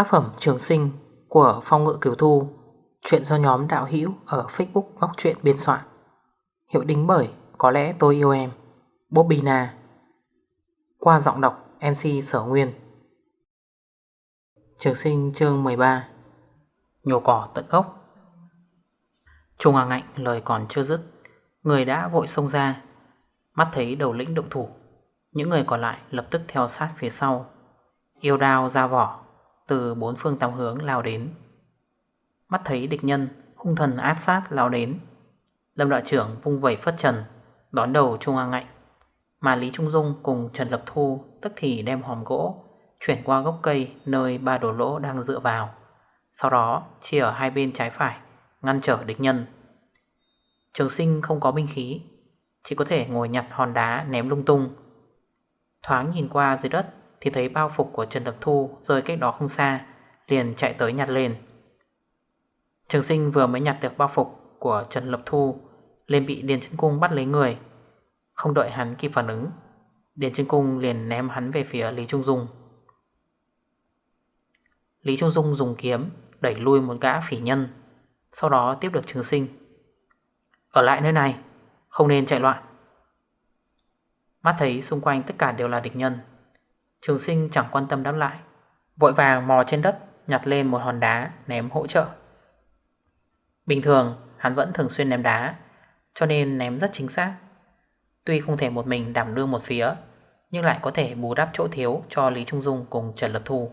Tác phẩm Trường Sinh của Phong Ngự Kiều Thu, Chuyện do nhóm đạo hữu ở Facebook Góc Chuyện biên soạn. Hiệu đính bởi Có lẽ tôi yêu em Bobina Qua giọng đọc MC Sở Nguyên. Trường Sinh, chương 13 Nhổ cỏ tận gốc. Trung Hoàng Ngạnh, lời còn chưa dứt, Người đã vội xông ra. Mắt thấy đầu lĩnh động thủ, Những người còn lại lập tức theo sát phía sau. Yêu đao ra vỏ. Từ bốn phương tám hướng lao đến. Mắt thấy địch nhân, Hung thần áp sát lao đến. Lâm đội trưởng vung vẩy phất trần, Đón đầu Trung Hoàng Ngạnh. Mà Lý Trung Dung cùng Trần Lập Thu, Tức thì đem hòm gỗ, Chuyển qua gốc cây nơi ba đổ lỗ đang dựa vào. Sau đó, chia ở hai bên trái phải, Ngăn trở địch nhân. Trường sinh không có binh khí, Chỉ có thể ngồi nhặt hòn đá ném lung tung. Thoáng nhìn qua dưới đất thì thấy bao phục của Trần Lập Thu Rơi cách đó không xa, Liền chạy tới nhặt lên. Trường sinh vừa mới nhặt được bao phục Của Trần Lập Thu, liền bị Điền Trân Cung bắt lấy người. Không đợi hắn kịp phản ứng, Điền Trân Cung liền ném hắn về phía Lý Trung Dung. Lý Trung Dung dùng kiếm Đẩy lui một gã phỉ nhân, Sau đó tiếp được trường sinh. Ở lại nơi này, Không nên chạy loạn. Mắt thấy xung quanh tất cả đều là địch nhân Trường sinh chẳng quan tâm đáp lại. Vội vàng mò trên đất, Nhặt lên một hòn đá, ném hỗ trợ. Bình thường, hắn vẫn thường xuyên ném đá, Cho nên ném rất chính xác. Tuy không thể một mình đảm đương một phía, Nhưng lại có thể bù đắp chỗ thiếu Cho Lý Trung Dung cùng Trần Lập Thu.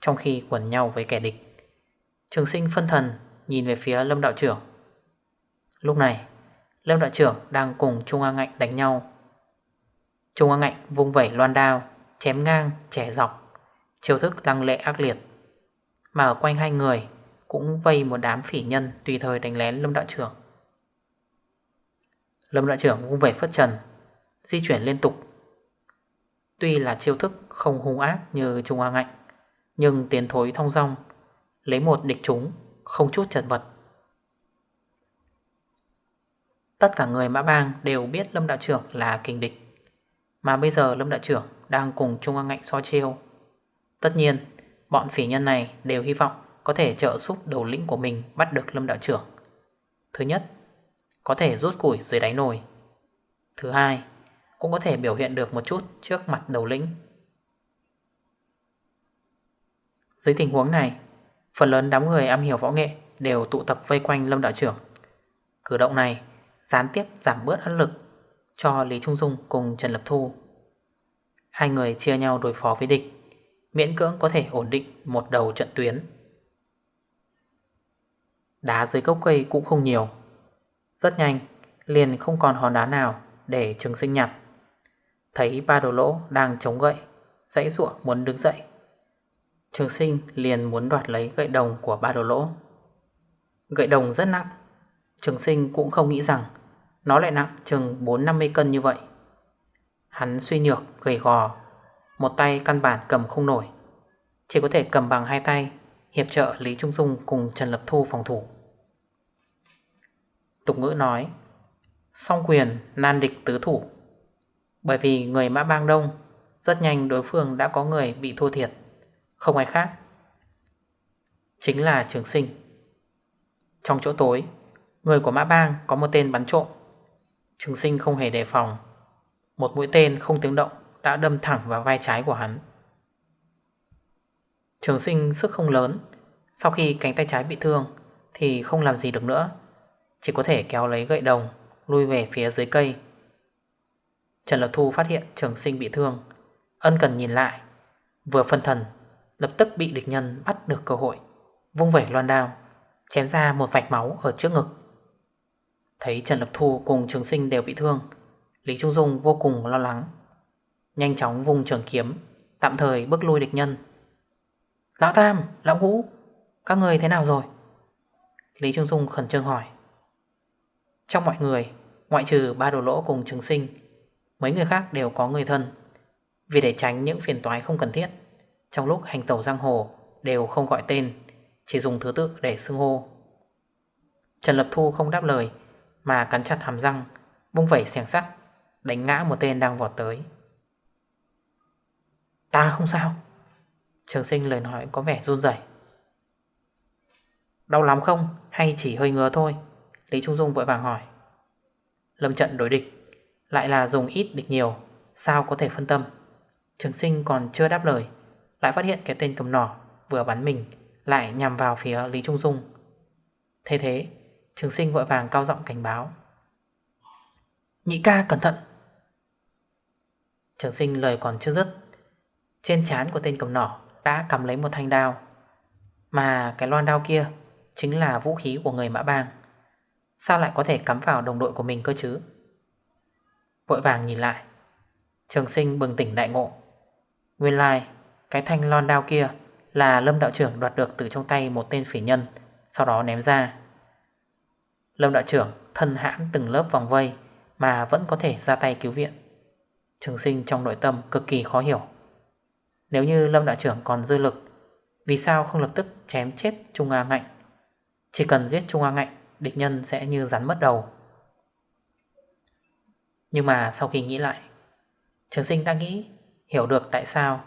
Trong khi quẩn nhau với kẻ địch, Trường sinh phân thần Nhìn về phía Lâm Đạo trưởng. Lúc này, Lâm Đạo trưởng đang cùng Trung A Ngạnh đánh nhau. Trung A Ngạnh vung vẩy loan đao Chém ngang, chẻ dọc Chiêu thức lăng lệ ác liệt. Mà ở quanh hai người Cũng vây một đám phỉ nhân Tùy thời đánh lén Lâm đạo trưởng. Lâm đạo trưởng vung vẩy phất trần Di chuyển liên tục. Tuy là chiêu thức không hung ác như Trung A Ngạnh Nhưng tiến thối thong dong Lấy một địch chúng Không chút chật vật. Tất cả người Mã Bang đều biết Lâm Đạo Trưởng là kình địch. Mà bây giờ Lâm đại Trưởng đang cùng Trung An Ngạnh so chiêu. Tất nhiên bọn phỉ nhân này đều hy vọng có thể trợ giúp đầu lĩnh của mình bắt được Lâm Đạo Trưởng. Thứ nhất, có thể rút củi dưới đáy nồi. Thứ hai, cũng có thể biểu hiện được một chút trước mặt đầu lĩnh. Dưới tình huống này, phần lớn đám người am hiểu võ nghệ đều tụ tập vây quanh Lâm Đạo Trưởng. Cử động này gián tiếp giảm bớt áp lực cho Lý Trung Dung cùng Trần Lập Thu. Hai người chia nhau đối phó với địch, miễn cưỡng có thể ổn định một đầu trận tuyến. Đá dưới gốc cây cũng không nhiều. Rất nhanh, liền không còn hòn đá nào để trường sinh nhặt. Thấy ba đồ lỗ đang chống gậy, dãy ruộng muốn đứng dậy. Trường sinh liền muốn đoạt lấy gậy đồng của ba đồ lỗ. Gậy đồng rất nặng, Trường sinh cũng không nghĩ rằng nó lại nặng chừng 4-50 cân như vậy. Hắn suy nhược, gầy gò Một tay căn bản cầm không nổi. Chỉ có thể cầm bằng hai tay Hiệp trợ Lý Trung Dung cùng Trần Lập Thu phòng thủ. Tục ngữ nói Song quyền nan địch tứ thủ. Bởi vì người mã bang đông Rất nhanh đối phương đã có người bị thua thiệt Không ai khác. Chính là trường sinh. Trong chỗ tối Người của Mã Bang có một tên bắn trộm. Trường sinh không hề đề phòng. Một mũi tên không tiếng động Đã đâm thẳng vào vai trái của hắn. Trường sinh sức không lớn. Sau khi cánh tay trái bị thương Thì không làm gì được nữa. Chỉ có thể kéo lấy gậy đồng, Lui về phía dưới cây. Trần Lập Thu phát hiện trường sinh bị thương. Ân cần nhìn lại. Vừa phân thần, Lập tức bị địch nhân bắt được cơ hội. Vung vẩy loan đao, Chém ra một vạch máu ở trước ngực. Thấy Trần Lập Thu cùng trường sinh đều bị thương. Lý Trung Dung vô cùng lo lắng Nhanh chóng vùng trường kiếm Tạm thời bước lui địch nhân. Lão Tam, Lão Ngũ Các người thế nào rồi? Lý Trung Dung khẩn trương hỏi. Trong mọi người Ngoại trừ ba đồ lỗ cùng trường sinh Mấy người khác đều có người thân. Vì để tránh những phiền toái không cần thiết Trong lúc hành tẩu giang hồ Đều không gọi tên Chỉ dùng thứ tự để xưng hô. Trần Lập Thu không đáp lời mà cắn chặt hàm răng, Bung vẩy xẻng sắt, Đánh ngã một tên đang vọt tới. Ta không sao. Trường sinh lời nói có vẻ run rẩy. Đau lắm không? Hay chỉ hơi ngứa thôi? Lý Trung Dung vội vàng hỏi. Lâm trận đối địch, Lại là dùng ít địch nhiều, Sao có thể phân tâm? Trường sinh còn chưa đáp lời, Lại phát hiện cái tên cầm nỏ vừa bắn mình, Lại nhằm vào phía Lý Trung Dung. Thế thế Trường sinh vội vàng cao giọng cảnh báo. Nhị ca cẩn thận. Trường sinh lời còn chưa dứt Trên chán của tên cầm nỏ Đã cầm lấy một thanh đao Mà cái loan đao kia Chính là vũ khí của người mã bang. Sao lại có thể cắm vào đồng đội của mình cơ chứ? Vội vàng nhìn lại. Trường sinh bừng tỉnh đại ngộ. Nguyên lai like, Cái thanh loan đao kia Là Lâm đạo trưởng đoạt được từ trong tay một tên phỉ nhân Sau đó ném ra. Lâm đạo trưởng, thân hãm từng lớp vòng vây Mà vẫn có thể ra tay cứu viện. Trường sinh trong nội tâm cực kỳ khó hiểu. Nếu như Lâm đạo trưởng còn dư lực, Vì sao không lập tức chém chết Trung A Ngạnh? Chỉ cần giết Trung A Ngạnh, Địch nhân sẽ như rắn mất đầu. Nhưng mà sau khi nghĩ lại, Trường sinh đã nghĩ, Hiểu được tại sao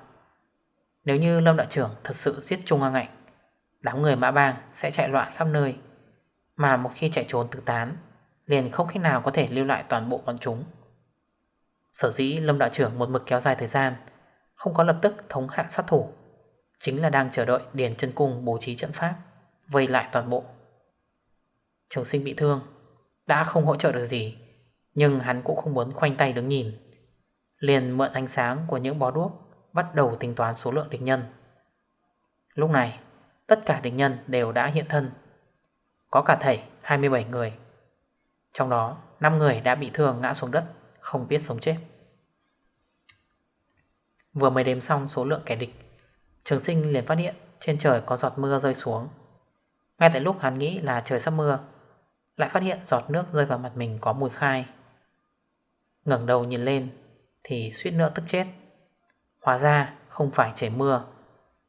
Nếu như Lâm đạo trưởng thật sự giết Trung A Ngạnh, Đám người mã bang sẽ chạy loạn khắp nơi. Mà một khi chạy trốn tứ tán, Liền không khi nào có thể lưu lại toàn bộ bọn chúng. Sở dĩ Lâm đạo trưởng một mực kéo dài thời gian, Không có lập tức thống hạ sát thủ, Chính là đang chờ đợi Điền chân Cung bố trí trận pháp, Vây lại toàn bộ. Trường sinh bị thương, Đã không hỗ trợ được gì, Nhưng hắn cũng không muốn khoanh tay đứng nhìn. Liền mượn ánh sáng của những bó đuốc, Bắt đầu tính toán số lượng địch nhân. Lúc này, Tất cả địch nhân đều đã hiện thân. Có cả thầy 27 người. Trong đó 5 người đã bị thương ngã xuống đất, Không biết sống chết. Vừa mới đếm xong số lượng kẻ địch, Trường sinh liền phát hiện Trên trời có giọt mưa rơi xuống. Ngay tại lúc hắn nghĩ là trời sắp mưa, Lại phát hiện giọt nước rơi vào mặt mình có mùi khai. Ngẩng đầu nhìn lên Thì suýt nữa tức chết. Hóa ra không phải trời mưa,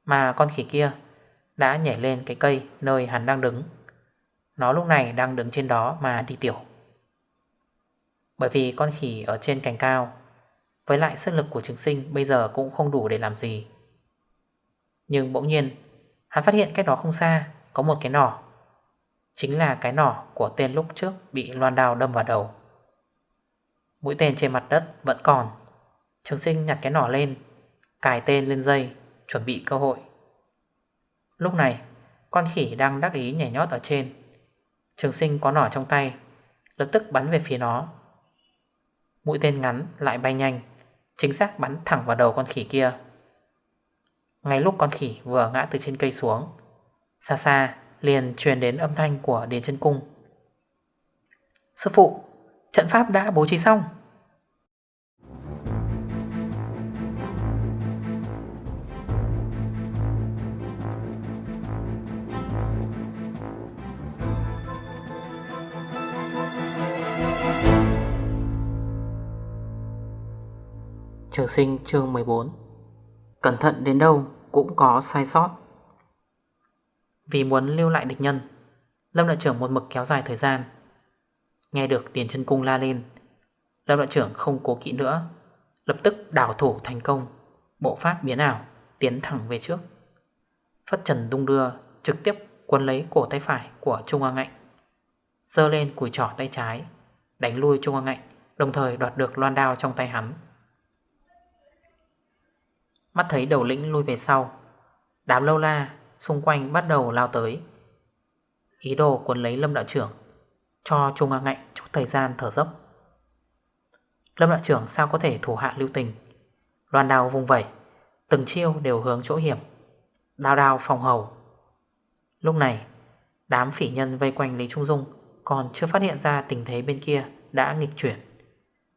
Mà con khỉ kia Đã nhảy lên cái cây nơi hắn đang đứng. Nó lúc này đang đứng trên đó mà đi tiểu. Bởi vì con khỉ ở trên cành cao, Với lại sức lực của trứng sinh bây giờ cũng không đủ để làm gì. Nhưng bỗng nhiên, Hắn phát hiện cách đó không xa, Có một cái nỏ. Chính là cái nỏ của tên lúc trước Bị loan đao đâm vào đầu. Mũi tên trên mặt đất vẫn còn. Trường sinh nhặt cái nỏ lên, Cài tên lên dây, Chuẩn bị cơ hội. Lúc này, Con khỉ đang đắc ý nhảy nhót ở trên. Trường sinh có nỏ trong tay, Lập tức bắn về phía nó. Mũi tên ngắn lại bay nhanh, Chính xác bắn thẳng vào đầu con khỉ kia. Ngay lúc con khỉ vừa ngã từ trên cây xuống, Xa xa liền truyền đến âm thanh của Điền chân Cung. Sư phụ, Trận pháp đã bố trí xong. Trường sinh, chương 14 Cẩn thận đến đâu cũng có sai sót. Vì muốn lưu lại địch nhân, Lâm đại trưởng một mực kéo dài thời gian. Nghe được Điền chân Cung la lên, Lâm đại trưởng không cố kỵ nữa, Lập tức đảo thủ thành công, Bộ pháp biến ảo, Tiến thẳng về trước. Phất trần đung đưa Trực tiếp quân lấy cổ tay phải của Trung Hoa Ngạnh Dơ lên cùi trỏ tay trái, Đánh lui Trung Hoa Ngạnh, Đồng thời đoạt được loan đao trong tay hắn. Mắt thấy đầu lĩnh lui về sau. Đám lâu la xung quanh bắt đầu lao tới. Ý đồ cuốn lấy Lâm đạo trưởng, Cho Trung ngang Ngạnh chút thời gian thở dốc. Lâm đạo trưởng sao có thể thủ hạ lưu tình? Loan đào vùng vẩy Từng chiêu đều hướng chỗ hiểm. Đào đào phòng hầu. Lúc này, Đám phỉ nhân vây quanh Lý Trung Dung Còn chưa phát hiện ra tình thế bên kia Đã nghịch chuyển.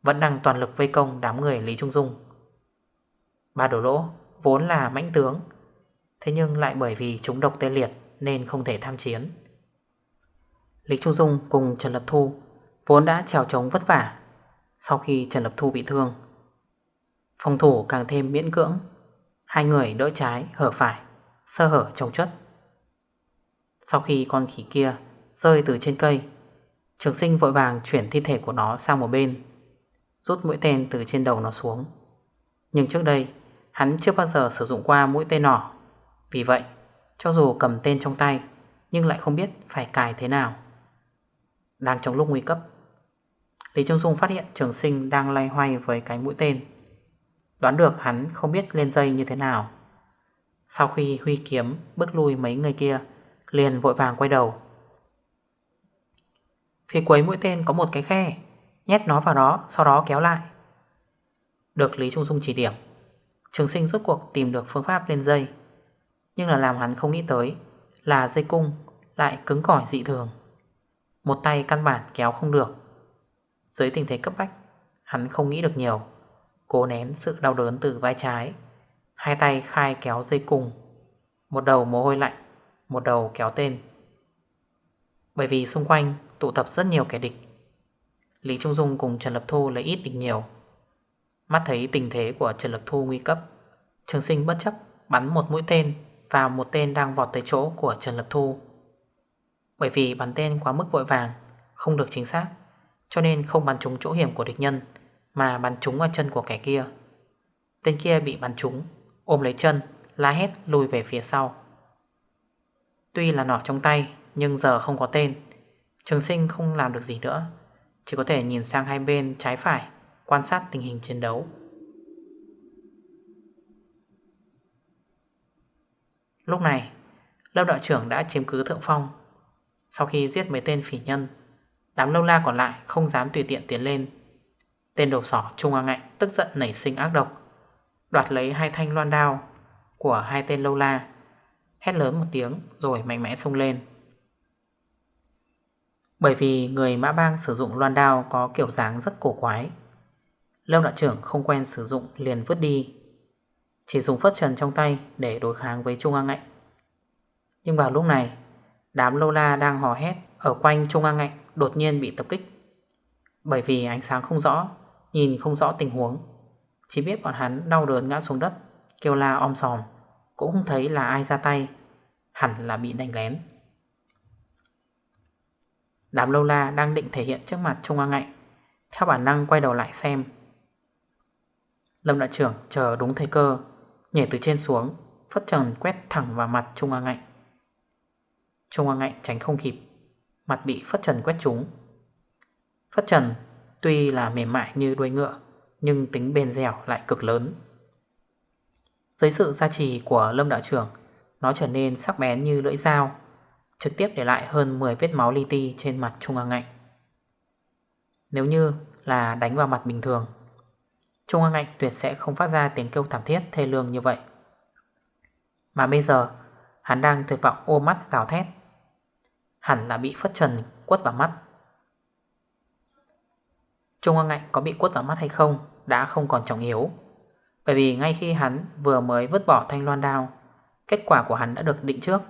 Vẫn đang toàn lực vây công đám người Lý Trung Dung. Ba đồ lỗ vốn là mãnh tướng, Thế nhưng lại bởi vì chúng độc tê liệt Nên không thể tham chiến. Lý Trung Dung cùng Trần Lập Thu Vốn đã trèo trống vất vả Sau khi Trần Lập Thu bị thương. Phòng thủ càng thêm miễn cưỡng, Hai người đỡ trái, hở phải, Sơ hở trồng chất. Sau khi con khỉ kia Rơi từ trên cây, Trường sinh vội vàng chuyển thi thể của nó sang một bên, Rút mũi tên từ trên đầu nó xuống. Nhưng trước đây Hắn chưa bao giờ sử dụng qua mũi tên nỏ. Vì vậy, cho dù cầm tên trong tay Nhưng lại không biết phải cài thế nào. Đang trong lúc nguy cấp Lý Trung Dung phát hiện trường sinh đang lay hoay với cái mũi tên. Đoán được hắn không biết lên dây như thế nào. Sau khi huy kiếm bước lui mấy người kia Liền vội vàng quay đầu. Phía cuối mũi tên có một cái khe Nhét nó vào đó Sau đó kéo lại. Được Lý Trung Dung chỉ điểm. Trường sinh rốt cuộc tìm được phương pháp lên dây. Nhưng là làm hắn không nghĩ tới, Là dây cung lại cứng cỏi dị thường. Một tay căn bản kéo không được. Dưới tình thế cấp bách, Hắn không nghĩ được nhiều. Cố nén sự đau đớn từ vai trái. Hai tay khai kéo dây cung. Một đầu mồ hôi lạnh, Một đầu kéo tên. Bởi vì xung quanh tụ tập rất nhiều kẻ địch. Lý Trung Dung cùng Trần Lập Thu lấy ít địch nhiều. Mắt thấy tình thế của Trần Lập Thu nguy cấp, Trường sinh bất chấp bắn một mũi tên Vào một tên đang vọt tới chỗ của Trần Lập Thu. Bởi vì bắn tên quá mức vội vàng, Không được chính xác, Cho nên không bắn trúng chỗ hiểm của địch nhân, Mà bắn trúng ở chân của kẻ kia. Tên kia bị bắn trúng, Ôm lấy chân, La hét lùi về phía sau. Tuy là nỏ trong tay, Nhưng giờ không có tên. Trường sinh không làm được gì nữa, Chỉ có thể nhìn sang hai bên trái phải. Quan sát tình hình chiến đấu. Lúc này, Lâm đội trưởng đã chiếm cứ thượng phong. Sau khi giết mấy tên phỉ nhân, Đám lâu la còn lại không dám tùy tiện tiến lên. Tên đầu sỏ Trung A Ngạnh Tức giận nảy sinh ác độc, Đoạt lấy hai thanh loan đao Của hai tên lâu la, Hét lớn một tiếng rồi mạnh mẽ xông lên. Bởi vì người mã bang sử dụng loan đao Có kiểu dáng rất cổ quái Lâm đạo trưởng không quen sử dụng liền vứt đi. Chỉ dùng phất trần trong tay để đối kháng với Trung A Ngạnh. Nhưng vào lúc này, Đám lô la đang hò hét Ở quanh Trung A Ngạnh đột nhiên bị tập kích. Bởi vì ánh sáng không rõ, Nhìn không rõ tình huống. Chỉ biết bọn hắn đau đớn ngã xuống đất, Kêu la om sòm, Cũng không thấy là ai ra tay, Hẳn là bị đánh lén. Đám lâu la đang định thể hiện trước mặt Trung A Ngạnh, Theo bản năng quay đầu lại xem Lâm đại trưởng chờ đúng thời cơ, Nhảy từ trên xuống, Phất trần quét thẳng vào mặt Trung A Ngạnh. Trung A Ngạnh tránh không kịp, Mặt bị Phất trần quét trúng. Phất trần tuy là mềm mại như đuôi ngựa, Nhưng tính bền dẻo lại cực lớn. Dưới sự gia trì của Lâm đạo trưởng, Nó trở nên sắc bén như lưỡi dao, Trực tiếp để lại hơn 10 vết máu li ti trên mặt Trung A Ngạnh. Nếu như là đánh vào mặt bình thường Trung Hoàng Ngạnh tuyệt sẽ không phát ra tiếng kêu thảm thiết, thê lương như vậy. Mà bây giờ, Hắn đang tuyệt vọng ô mắt gào thét. Hẳn là bị phất trần, quất vào mắt. Trung Hoàng Ngạnh có bị quất vào mắt hay không Đã không còn trọng yếu. Bởi vì ngay khi hắn vừa mới vứt bỏ thanh loan đao, Kết quả của hắn đã được định trước.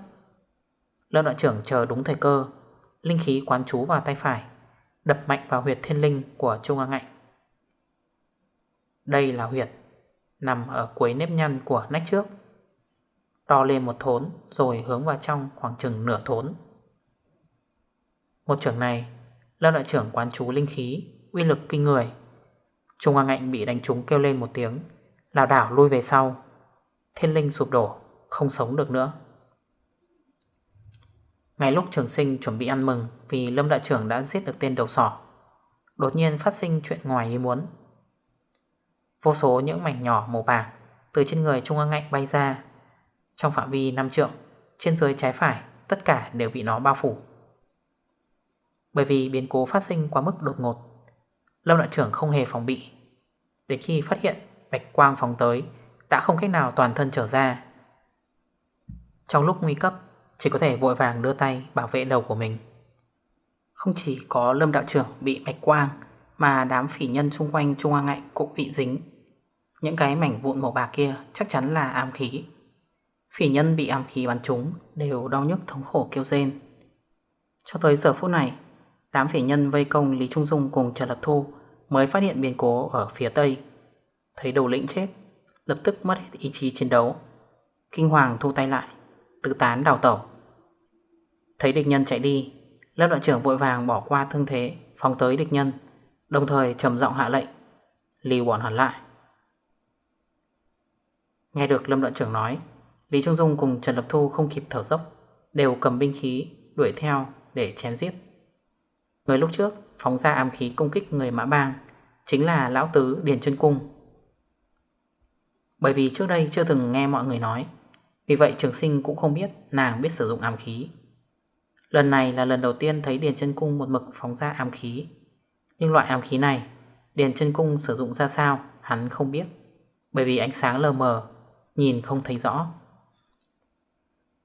Lâm đội trưởng chờ đúng thời cơ, Linh khí quán chú vào tay phải, Đập mạnh vào huyệt thiên linh của Trung Hoàng Ngạnh đây là huyệt, Nằm ở cuối nếp nhăn của nách trước. Đo lên một thốn, Rồi hướng vào trong khoảng chừng nửa thốn. Một trưởng này, Lâm đại trưởng quán chú linh khí, Uy lực kinh người. Trung Hoàng Ngạnh bị đánh trúng kêu lên một tiếng. Lào đảo lui về sau. Thiên linh sụp đổ, Không sống được nữa. Ngay lúc trường sinh chuẩn bị ăn mừng Vì Lâm đại trưởng đã giết được tên đầu sỏ, Đột nhiên phát sinh chuyện ngoài ý muốn. Vô số những mảnh nhỏ màu bạc Từ trên người Trung ương ngạnh bay ra. Trong phạm vi 5 trượng, Trên dưới trái phải, Tất cả đều bị nó bao phủ. Bởi vì biến cố phát sinh quá mức đột ngột, Lâm đạo trưởng không hề phòng bị. Để khi phát hiện Bạch quang phóng tới, Đã không cách nào toàn thân trở ra. Trong lúc nguy cấp, Chỉ có thể vội vàng đưa tay bảo vệ đầu của mình. Không chỉ có Lâm đạo trưởng bị bạch quang, Mà đám phỉ nhân xung quanh Trung Hoa Ngạnh cũng bị dính những cái mảnh vụn màu bạc kia chắc chắn là ám khí. Phỉ nhân bị ám khí bắn trúng, Đều đau nhức thống khổ kêu rên. Cho tới giờ phút này, Đám phỉ nhân vây công Lý Trung Dung cùng Trần Lập Thu Mới phát hiện biến cố ở phía tây. Thấy đầu lĩnh chết, Lập tức mất hết ý chí chiến đấu. Kinh hoàng thu tay lại, Tự tán đào tẩu. Thấy địch nhân chạy đi, Lớp đội trưởng vội vàng bỏ qua thương thế, Phóng tới địch nhân, Đồng thời trầm giọng hạ lệnh. Lưu bọn hắn lại. Nghe được Lâm đoạn trưởng nói, Lý Trung Dung cùng Trần Lập Thu không kịp thở dốc, Đều cầm binh khí, đuổi theo để chém giết. Người lúc trước phóng ra ám khí công kích người Mã Bang Chính là Lão Tứ Điền chân Cung. Bởi vì trước đây chưa từng nghe mọi người nói, Vì vậy trường sinh cũng không biết nàng biết sử dụng ám khí. Lần này là lần đầu tiên thấy Điền chân Cung một mực phóng ra ám khí. Nhưng loại ám khí này, Điền chân Cung sử dụng ra sao hắn không biết, Bởi vì ánh sáng lờ mờ Nhìn không thấy rõ.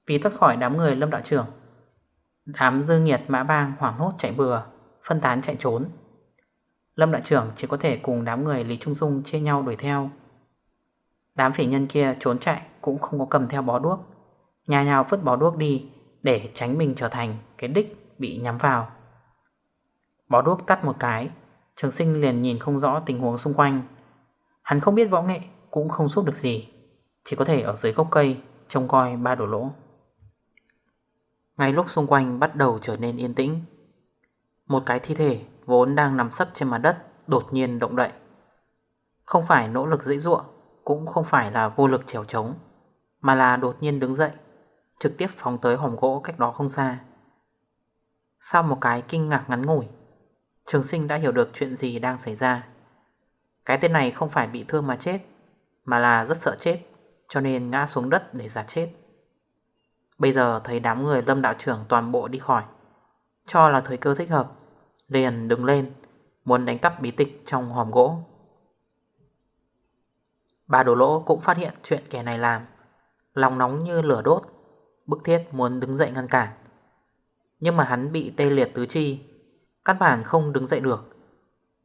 Vì thoát khỏi đám người lâm đạo trưởng, Đám dư nghiệt mã bang hoảng hốt chạy bừa, Phân tán chạy trốn. Lâm đại trưởng chỉ có thể cùng đám người Lý Trung Dung chia nhau đuổi theo. Đám phỉ nhân kia trốn chạy cũng không có cầm theo bó đuốc Nhà nhào vứt bó đuốc đi Để tránh mình trở thành cái đích bị nhắm vào. Bó đuốc tắt một cái, Trường sinh liền nhìn không rõ tình huống xung quanh. Hắn không biết võ nghệ Cũng không giúp được gì. Chỉ có thể ở dưới gốc cây, Trông coi ba đổ lỗ. Ngay lúc xung quanh bắt đầu trở nên yên tĩnh, Một cái thi thể Vốn đang nằm sấp trên mặt đất Đột nhiên động đậy. Không phải nỗ lực dễ dụa Cũng không phải là vô lực trèo trống, Mà là đột nhiên đứng dậy, Trực tiếp phóng tới hòm gỗ cách đó không xa. Sau một cái kinh ngạc ngắn ngủi, Trường sinh đã hiểu được chuyện gì đang xảy ra. Cái tên này không phải bị thương mà chết, Mà là rất sợ chết. Cho nên ngã xuống đất để giả chết. Bây giờ thấy đám người lâm đạo trưởng toàn bộ đi khỏi, Cho là thời cơ thích hợp, Liền đứng lên, Muốn đánh cắp bí tịch trong hòm gỗ. Bà đổ lỗ cũng phát hiện chuyện kẻ này làm, Lòng nóng như lửa đốt, Bức thiết muốn đứng dậy ngăn cản. Nhưng mà hắn bị tê liệt tứ chi, Căn bản không đứng dậy được,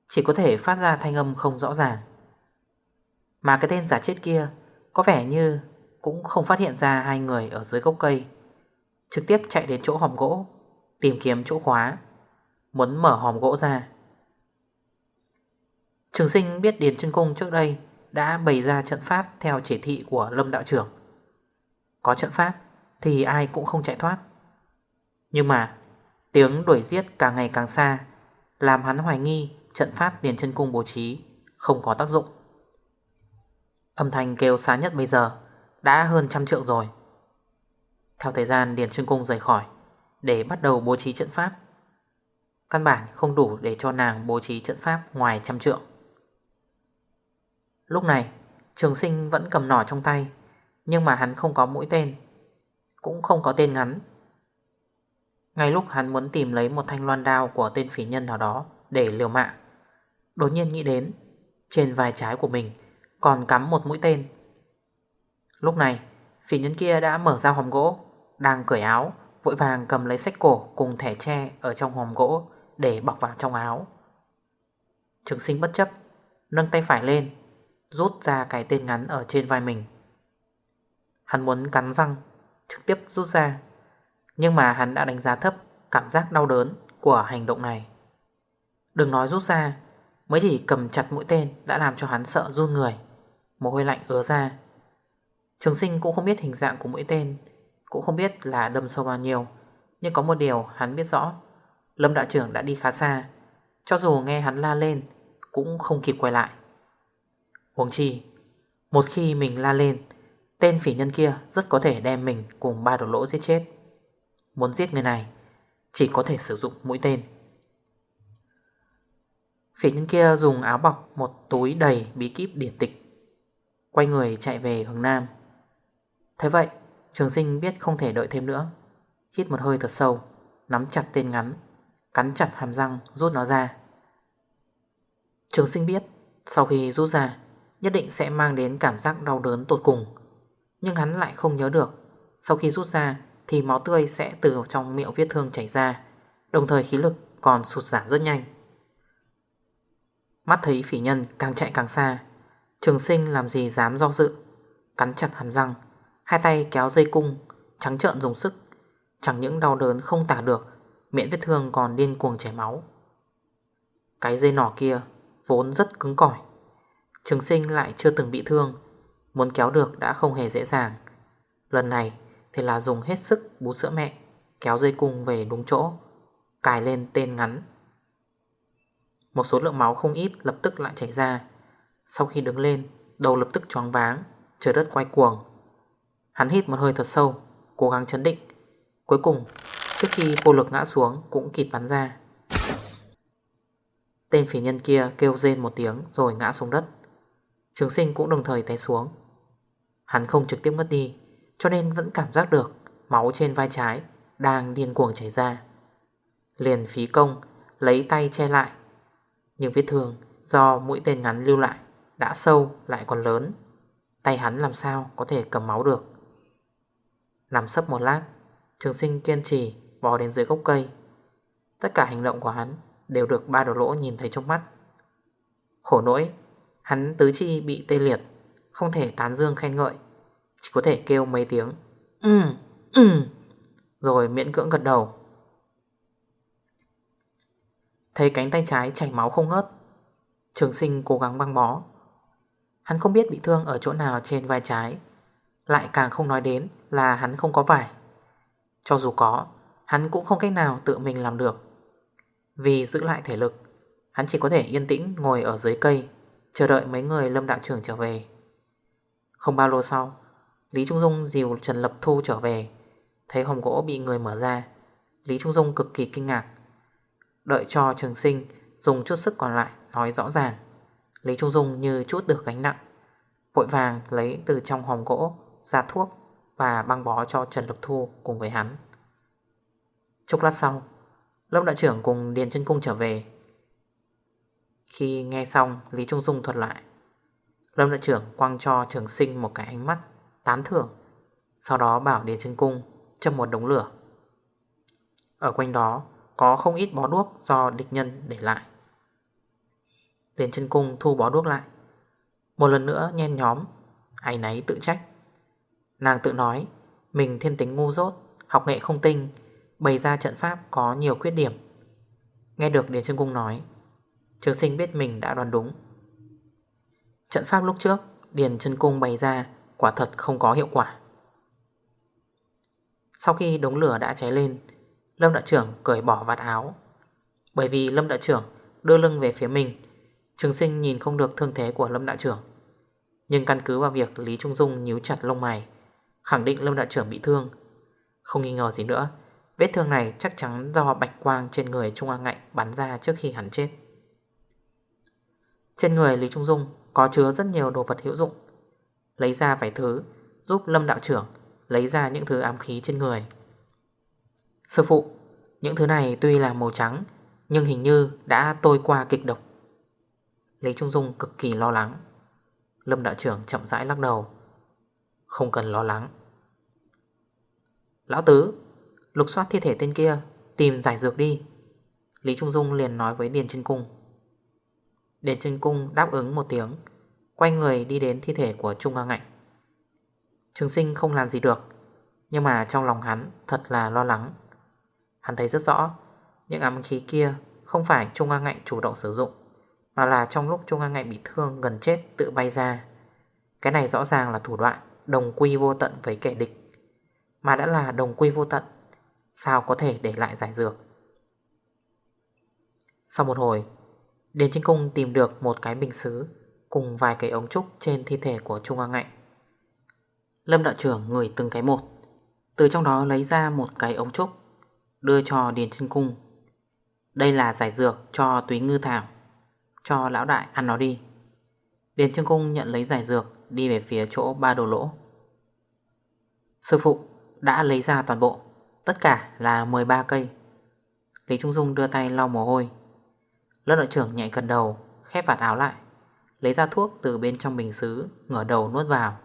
Chỉ có thể phát ra thanh âm không rõ ràng. Mà cái tên giả chết kia có vẻ như Cũng không phát hiện ra hai người ở dưới gốc cây. Trực tiếp chạy đến chỗ hòm gỗ, Tìm kiếm chỗ khóa. Muốn mở hòm gỗ ra. Trường sinh biết Điền chân Cung trước đây Đã bày ra trận pháp Theo chỉ thị của Lâm Đạo trưởng. Có trận pháp Thì ai cũng không chạy thoát. Nhưng mà Tiếng đuổi giết càng ngày càng xa, Làm hắn hoài nghi trận pháp Điền chân Cung bố trí Không có tác dụng. Âm thanh kêu xa nhất bây giờ, Đã hơn trăm trượng rồi. Theo thời gian, Điền Trương Cung rời khỏi, Để bắt đầu bố trí trận pháp. Căn bản không đủ để cho nàng bố trí trận pháp ngoài trăm trượng. Lúc này, Trường sinh vẫn cầm nỏ trong tay, Nhưng mà hắn không có mũi tên, Cũng không có tên ngắn. Ngay lúc hắn muốn tìm lấy một thanh loan đao Của tên phỉ nhân nào đó Để liều mạng, Đột nhiên nghĩ đến, Trên vai trái của mình còn cắm một mũi tên. Lúc này, phỉ nhân kia đã mở ra hòm gỗ, Đang cởi áo, Vội vàng cầm lấy sách cổ cùng thẻ tre Ở trong hòm gỗ để bọc vào trong áo. Trường sinh bất chấp, Nâng tay phải lên, Rút ra cái tên ngắn ở trên vai mình. Hắn muốn cắn răng, Trực tiếp rút ra, Nhưng mà hắn đã đánh giá thấp Cảm giác đau đớn của hành động này. Đừng nói rút ra, Mới chỉ cầm chặt mũi tên Đã làm cho hắn sợ run người. Mồ hôi lạnh ứa ra. Trường sinh cũng không biết hình dạng của mũi tên, Cũng không biết là đâm sâu bao nhiêu, Nhưng có một điều hắn biết rõ. Lâm đạo trưởng đã đi khá xa, Cho dù nghe hắn la lên, Cũng không kịp quay lại. Huống chi, Một khi mình la lên, Tên phỉ nhân kia rất có thể đem mình Cùng ba đồ lỗ giết chết. Muốn giết người này, Chỉ có thể sử dụng mũi tên. Phỉ nhân kia dùng áo bọc Một túi đầy bí kíp điển tịch Quay người chạy về hướng Nam. Thế vậy, Trường sinh biết không thể đợi thêm nữa. Hít một hơi thật sâu, Nắm chặt tên ngắn, Cắn chặt hàm răng, rút nó ra. Trường sinh biết, Sau khi rút ra, Nhất định sẽ mang đến cảm giác đau đớn tột cùng. Nhưng hắn lại không nhớ được, Sau khi rút ra, Thì máu tươi sẽ từ trong miệng vết thương chảy ra, Đồng thời khí lực còn sụt giảm rất nhanh. Mắt thấy phỉ nhân càng chạy càng xa Trường sinh làm gì dám do dự? Cắn chặt hàm răng, Hai tay kéo dây cung, Trắng trợn dùng sức. Chẳng những đau đớn không tả được, Miệng vết thương còn điên cuồng chảy máu. Cái dây nỏ kia Vốn rất cứng cỏi. Trường sinh lại chưa từng bị thương, Muốn kéo được đã không hề dễ dàng. Lần này thì là dùng hết sức bú sữa mẹ, Kéo dây cung về đúng chỗ, Cài lên tên ngắn. Một số lượng máu không ít lập tức lại chảy ra. Sau khi đứng lên, Đầu lập tức choáng váng, Trời đất quay cuồng. Hắn hít một hơi thật sâu, Cố gắng chấn định. Cuối cùng, trước khi vô lực ngã xuống, Cũng kịp bắn ra. Tên phỉ nhân kia kêu rên một tiếng Rồi ngã xuống đất. Trường sinh cũng đồng thời té xuống. Hắn không trực tiếp ngất đi, Cho nên vẫn cảm giác được Máu trên vai trái Đang điên cuồng chảy ra. Liền phí công, Lấy tay che lại. Những vết thương do mũi tên ngắn lưu lại đã sâu lại còn lớn. Tay hắn làm sao có thể cầm máu được? Nằm sấp một lát Trường sinh kiên trì bò đến dưới gốc cây. Tất cả hành động của hắn Đều được ba đồ lỗ nhìn thấy trong mắt. Khổ nỗi Hắn tứ chi bị tê liệt Không thể tán dương khen ngợi Chỉ có thể kêu mấy tiếng Ừ, ừ Rồi miễn cưỡng gật đầu. Thấy cánh tay trái chảy máu không ngớt Trường sinh cố gắng băng bó. Hắn không biết bị thương ở chỗ nào trên vai trái. Lại càng không nói đến là hắn không có vải. Cho dù có, Hắn cũng không cách nào tự mình làm được. Vì giữ lại thể lực, Hắn chỉ có thể yên tĩnh ngồi ở dưới cây, Chờ đợi mấy người lâm đạo trưởng trở về. Không bao lâu sau, Lý Trung Dung dìu Trần Lập Thu trở về. Thấy hòm gỗ bị người mở ra, Lý Trung Dung cực kỳ kinh ngạc. Đợi cho trường sinh Dùng chút sức còn lại nói rõ ràng. Lý Trung Dung như chút được gánh nặng. Vội vàng lấy từ trong hòm gỗ Ra thuốc Và băng bó cho Trần Lực Thu cùng với hắn. Chốc lát sau Lâm đại trưởng cùng Điền chân Cung trở về. Khi nghe xong Lý Trung Dung thuật lại Lâm đại trưởng quăng cho trường sinh một cái ánh mắt Tán thưởng. Sau đó bảo Điền chân Cung châm một đống lửa. Ở quanh đó Có không ít bó đuốc do địch nhân để lại. Tiền chân Cung thu bó đuốc lại. Một lần nữa nhen nhóm, Ai nấy tự trách. Nàng tự nói, Mình thiên tính ngu dốt, Học nghệ không tinh, Bày ra trận pháp có nhiều khuyết điểm. Nghe được Điền Trương Cung nói, Trường sinh biết mình đã đoán đúng. Trận pháp lúc trước Điền chân cung bày ra Quả thật không có hiệu quả. Sau khi đống lửa đã cháy lên, Lâm đại trưởng cởi bỏ vạt áo. Bởi vì Lâm đại trưởng đưa lưng về phía mình Trường sinh nhìn không được thương thế của Lâm đại trưởng Nhưng căn cứ vào việc Lý Trung Dung nhíu chặt lông mày Khẳng định Lâm đại trưởng bị thương Không nghi ngờ gì nữa Vết thương này chắc chắn do bạch quang trên người Trung An Ngạnh bắn ra trước khi hắn chết. Trên người Lý Trung Dung có chứa rất nhiều đồ vật hữu dụng. Lấy ra vài thứ giúp Lâm Đạo trưởng lấy ra những thứ ám khí trên người. Sư phụ, những thứ này tuy là màu trắng nhưng hình như đã tôi qua kịch độc. Lý Trung Dung cực kỳ lo lắng. Lâm Đạo trưởng chậm rãi lắc đầu. Không cần lo lắng. Lão Tứ, Lục soát thi thể tên kia Tìm giải dược đi Lý Trung Dung liền nói với Điền Trân Cung Điền Trân Cung đáp ứng một tiếng Quay người đi đến thi thể của Trung A Ngạnh Trường sinh không làm gì được Nhưng mà trong lòng hắn thật là lo lắng Hắn thấy rất rõ Những ám khí kia không phải Trung A Ngạnh chủ động sử dụng mà là trong lúc Trung A Ngạnh bị thương gần chết tự bay ra. Cái này rõ ràng là thủ đoạn Đồng quy vô tận với kẻ địch, Mà đã là đồng quy vô tận, Sao có thể để lại giải dược? Sau một hồi, Điền Trinh Cung tìm được một cái bình xứ Cùng vài cái ống trúc trên thi thể của Trung An Ngạnh Lâm đạo trưởng ngửi từng cái một, Từ trong đó lấy ra một cái ống trúc, Đưa cho Điền Trinh Cung. Đây là giải dược cho túy ngư thảo. Cho lão đại ăn nó đi. Điền Trương Cung nhận lấy giải dược, Đi về phía chỗ ba đồ lỗ. Sư phụ đã lấy ra toàn bộ, Tất cả là 13 cây. Lý Trung Dung đưa tay lau mồ hôi. Lớp đội trưởng nhạy cần đầu, Khép vạt áo lại, Lấy ra thuốc từ bên trong bình xứ, Ngửa đầu nuốt vào.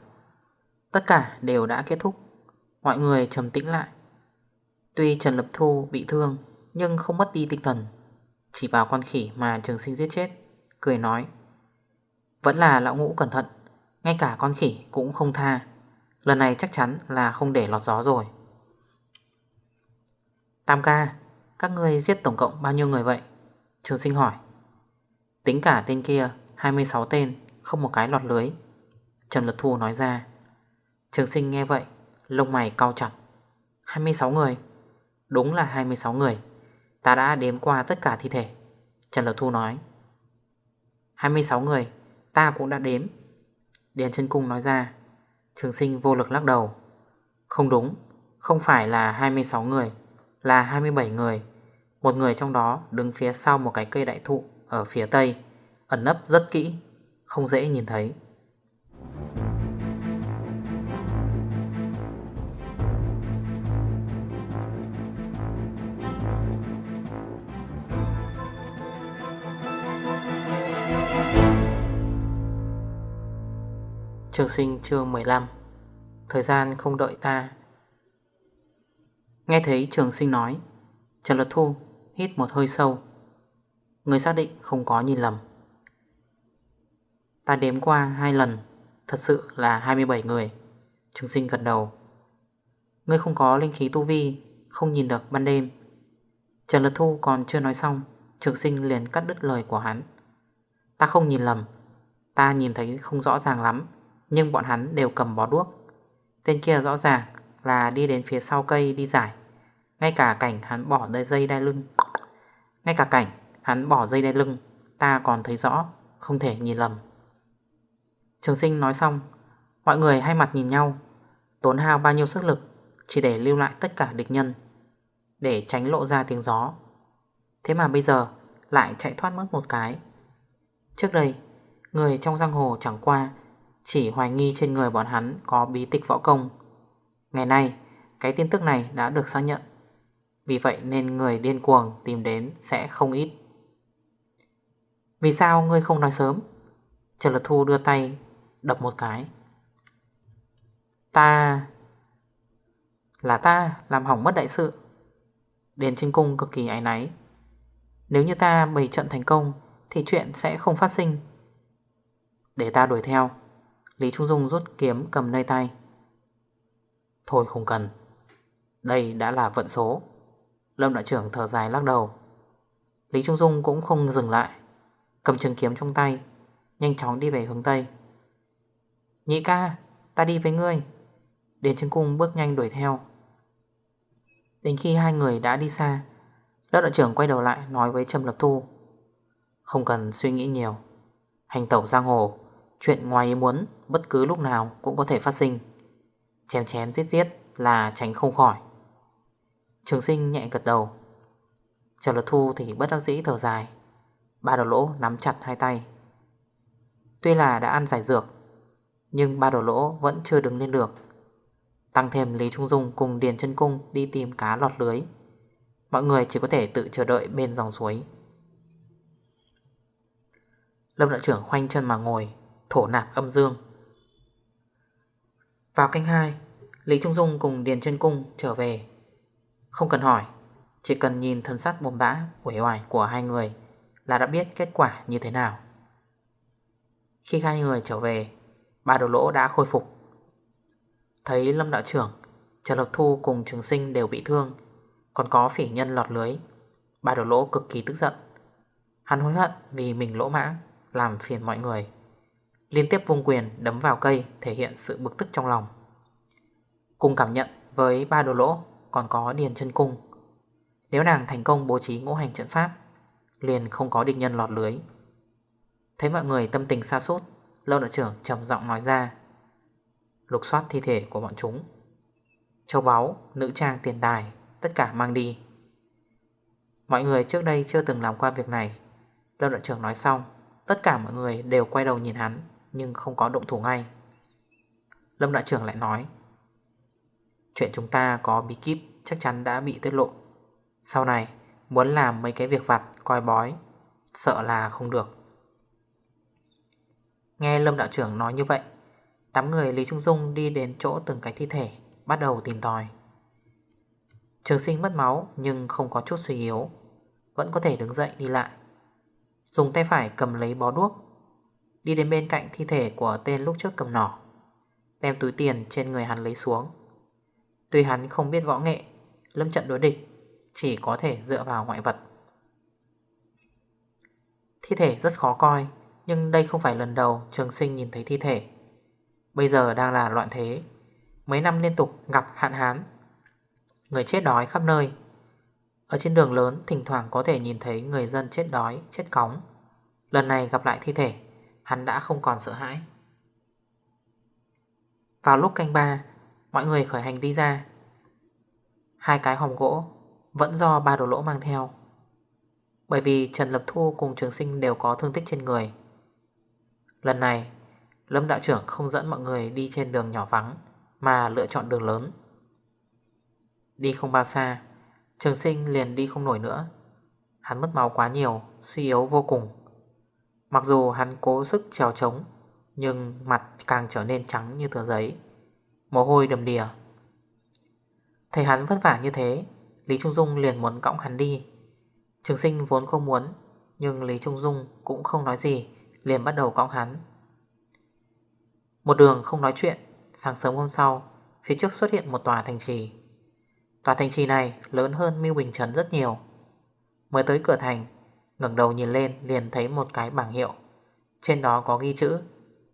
Tất cả đều đã kết thúc. Mọi người trầm tĩnh lại. Tuy Trần Lập Thu bị thương, Nhưng không mất đi tinh thần. Chỉ vào con khỉ mà trường sinh giết chết. Cười nói. Vẫn là lão ngũ cẩn thận, Ngay cả con khỉ cũng không tha. Lần này chắc chắn là không để lọt gió rồi. Tam ca, Các người giết tổng cộng bao nhiêu người vậy? Trường sinh hỏi. Tính cả tên kia 26 tên, Không một cái lọt lưới. Trần Lật Thu nói ra. Trường sinh nghe vậy, Lông mày cao chặt. 26 người? Đúng là 26 người. Ta đã đếm qua tất cả thi thể. Trần Lật Thu nói. 26 người, Ta cũng đã đếm Điền chân cung nói ra. Trường sinh vô lực lắc đầu. Không đúng, Không phải là 26 người, Là 27 người. Một người trong đó đứng phía sau một cái cây đại thụ Ở phía tây, Ẩn nấp rất kỹ, Không dễ nhìn thấy. Trường sinh chương 15 Thời gian không đợi ta. Nghe thấy trường sinh nói, Trần Luật Thu hít một hơi sâu. Người xác định không có nhìn lầm. Ta đếm qua hai lần, Thật sự là 27 người. Trường sinh gật đầu. Ngươi không có linh khí tu vi, Không nhìn được ban đêm. Trần Lật Thu còn chưa nói xong, Trường sinh liền cắt đứt lời của hắn. Ta không nhìn lầm. Ta nhìn thấy không rõ ràng lắm. Nhưng bọn hắn đều cầm bó đuốc. Tên kia rõ ràng là đi đến phía sau cây đi giải. Ngay cả cảnh hắn bỏ dây đai lưng, Ngay cả cảnh hắn bỏ dây đai lưng, Ta còn thấy rõ, Không thể nhìn lầm. Trường sinh nói xong, Mọi người hai mặt nhìn nhau, Tốn hao bao nhiêu sức lực Chỉ để lưu lại tất cả địch nhân, Để tránh lộ ra tiếng gió. Thế mà bây giờ lại chạy thoát mất một cái. Trước đây, Người trong giang hồ chẳng qua chỉ hoài nghi trên người bọn hắn có bí tịch võ công. Ngày nay, Cái tin tức này đã được xác nhận. Vì vậy nên người điên cuồng tìm đến sẽ không ít. Vì sao ngươi không nói sớm? Trần Lật Thu đưa tay Đập một cái. Ta Là ta làm hỏng mất đại sự. Điền trên cung cực kỳ ái náy. Nếu như ta bày trận thành công, Thì chuyện sẽ không phát sinh. Để ta đuổi theo. Lý Trung Dung rút kiếm cầm nơi tay. Thôi không cần. Đây đã là vận số. Lâm đại trưởng thở dài lắc đầu. Lý Trung Dung cũng không dừng lại. Cầm trường kiếm trong tay, Nhanh chóng đi về hướng Tây. Nhị ca, Ta đi với ngươi. Đến chân cung bước nhanh đuổi theo. Đến khi hai người đã đi xa Lớp đội trưởng quay đầu lại nói với Trầm Lập Thu. Không cần suy nghĩ nhiều. Hành tẩu giang hồ. Chuyện ngoài ý muốn, Bất cứ lúc nào cũng có thể phát sinh. Chém chém giết giết là tránh không khỏi. Trường sinh nhẹ gật đầu. Trần Lập Thu thì bất đắc dĩ thở dài. Ba đầu lỗ nắm chặt hai tay. Tuy là đã ăn giải dược, Nhưng ba đầu lỗ vẫn chưa đứng lên được. Tăng thêm Lý Trung Dung cùng Điền chân Cung đi tìm cá lọt lưới. Mọi người chỉ có thể tự chờ đợi bên dòng suối. Lâm đội trưởng khoanh chân mà ngồi. Thổ nạp âm dương. Vào canh 2 Lý Trung Dung cùng Điền chân Cung trở về. Không cần hỏi, Chỉ cần nhìn thân sắc bồn bã quẩy hoài của hai người Là đã biết kết quả như thế nào. Khi hai người trở về, Ba đầu lỗ đã khôi phục. Thấy Lâm đạo trưởng, Trần Lộc Thu cùng trường sinh đều bị thương, Còn có phỉ nhân lọt lưới, Ba đầu lỗ cực kỳ tức giận. Hắn hối hận vì mình lỗ mãng Làm phiền mọi người. Liên tiếp vung quyền đấm vào cây Thể hiện sự bực tức trong lòng. Cùng cảm nhận với ba đồ lỗ Còn có điền chân cung. Nếu nàng thành công bố trí ngũ hành trận pháp Liền không có địch nhân lọt lưới. Thấy mọi người tâm tình xa sút Lâu đội trưởng trầm giọng nói ra Lục soát thi thể của bọn chúng. Châu báu, nữ trang tiền tài Tất cả mang đi. Mọi người trước đây chưa từng làm qua việc này. Lâm đội trưởng nói xong Tất cả mọi người đều quay đầu nhìn hắn. Nhưng không có động thủ ngay. Lâm đại trưởng lại nói, Chuyện chúng ta có bí kíp Chắc chắn đã bị tiết lộ. Sau này, muốn làm mấy cái việc vặt, Coi bói, Sợ là không được. Nghe Lâm đạo trưởng nói như vậy, Đám người Lý Trung Dung đi đến chỗ từng cái thi thể, Bắt đầu tìm tòi. Trường sinh mất máu Nhưng không có chút suy yếu, Vẫn có thể đứng dậy đi lại. Dùng tay phải cầm lấy bó đuốc Đi đến bên cạnh thi thể của tên lúc trước cầm nỏ. Đem túi tiền trên người hắn lấy xuống. Tuy hắn không biết võ nghệ Lâm trận đối địch Chỉ có thể dựa vào ngoại vật. Thi thể rất khó coi Nhưng đây không phải lần đầu trường sinh nhìn thấy thi thể. Bây giờ đang là loạn thế. Mấy năm liên tục gặp hạn hán. Người chết đói khắp nơi. Ở trên đường lớn thỉnh thoảng có thể nhìn thấy người dân chết đói, chết cóng. Lần này gặp lại thi thể. Hắn đã không còn sợ hãi. Vào lúc canh ba, Mọi người khởi hành đi ra. Hai cái hòm gỗ Vẫn do ba đồ lỗ mang theo, Bởi vì Trần Lập Thu cùng trường sinh đều có thương tích trên người. Lần này, Lâm đạo trưởng không dẫn mọi người đi trên đường nhỏ vắng, Mà lựa chọn đường lớn. Đi không bao xa, Trường sinh liền đi không nổi nữa. Hắn mất máu quá nhiều, Suy yếu vô cùng. Mặc dù hắn cố sức trèo trống, Nhưng mặt càng trở nên trắng như tờ giấy. Mồ hôi đầm đìa. Thấy hắn vất vả như thế, Lý Trung Dung liền muốn cõng hắn đi. Trường sinh vốn không muốn, Nhưng Lý Trung Dung cũng không nói gì, Liền bắt đầu cõng hắn. Một đường không nói chuyện, Sáng sớm hôm sau, Phía trước xuất hiện một tòa thành trì. Tòa thành trì này lớn hơn Miêu Bình Trấn rất nhiều. Mới tới cửa thành ngẩng đầu nhìn lên, liền thấy một cái bảng hiệu. Trên đó có ghi chữ,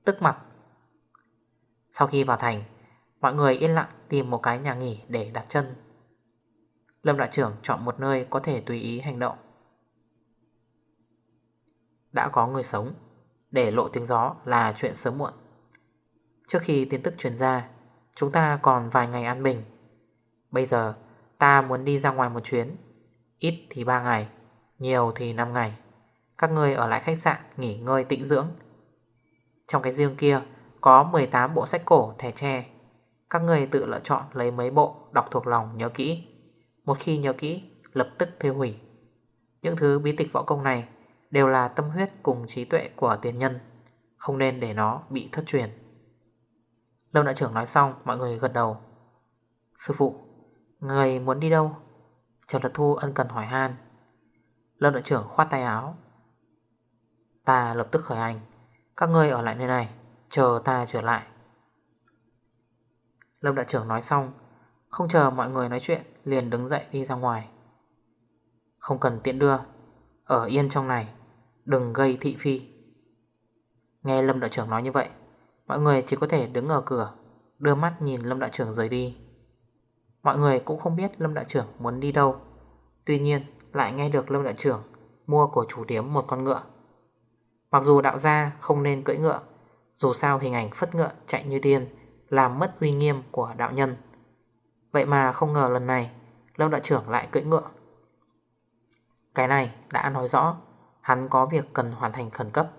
Tức mặc. Sau khi vào thành, Mọi người yên lặng tìm một cái nhà nghỉ để đặt chân. Lâm đại trưởng chọn một nơi có thể tùy ý hành động. Đã có người sống, Để lộ tiếng gió là chuyện sớm muộn. Trước khi tin tức truyền ra, Chúng ta còn vài ngày an bình. Bây giờ, ta muốn đi ra ngoài một chuyến, Ít thì 3 ngày. Nhiều thì 5 ngày. Các người ở lại khách sạn, nghỉ ngơi tĩnh dưỡng. Trong cái riêng kia, Có 18 bộ sách cổ thẻ tre. Các người tự lựa chọn lấy mấy bộ Đọc thuộc lòng nhớ kỹ. Một khi nhớ kỹ, lập tức thiêu hủy. Những thứ bí tịch võ công này Đều là tâm huyết cùng trí tuệ của tiền nhân, Không nên để nó bị thất truyền. Lâm đại trưởng nói xong, Mọi người gật đầu. Sư phụ, Người muốn đi đâu? Trần Lật Thu ân cần hỏi han. Lâm đội trưởng khoát tay áo. Ta lập tức khởi hành. Các ngươi ở lại nơi này, Chờ ta trở lại. Lâm đại trưởng nói xong, Không chờ mọi người nói chuyện, Liền đứng dậy đi ra ngoài. Không cần tiện đưa, Ở yên trong này, Đừng gây thị phi. Nghe Lâm đại trưởng nói như vậy, Mọi người chỉ có thể đứng ở cửa, Đưa mắt nhìn Lâm đại trưởng rời đi. Mọi người cũng không biết Lâm Đại Trưởng muốn đi đâu. Tuy nhiên lại nghe được Lâm Đại Trưởng Mua của chủ điếm một con ngựa. Mặc dù đạo gia không nên cưỡi ngựa, Dù sao hình ảnh phất ngựa chạy như điên Làm mất uy nghiêm của đạo nhân. Vậy mà không ngờ lần này Lâm Đại Trưởng lại cưỡi ngựa. Cái này đã nói rõ, Hắn có việc cần hoàn thành khẩn cấp.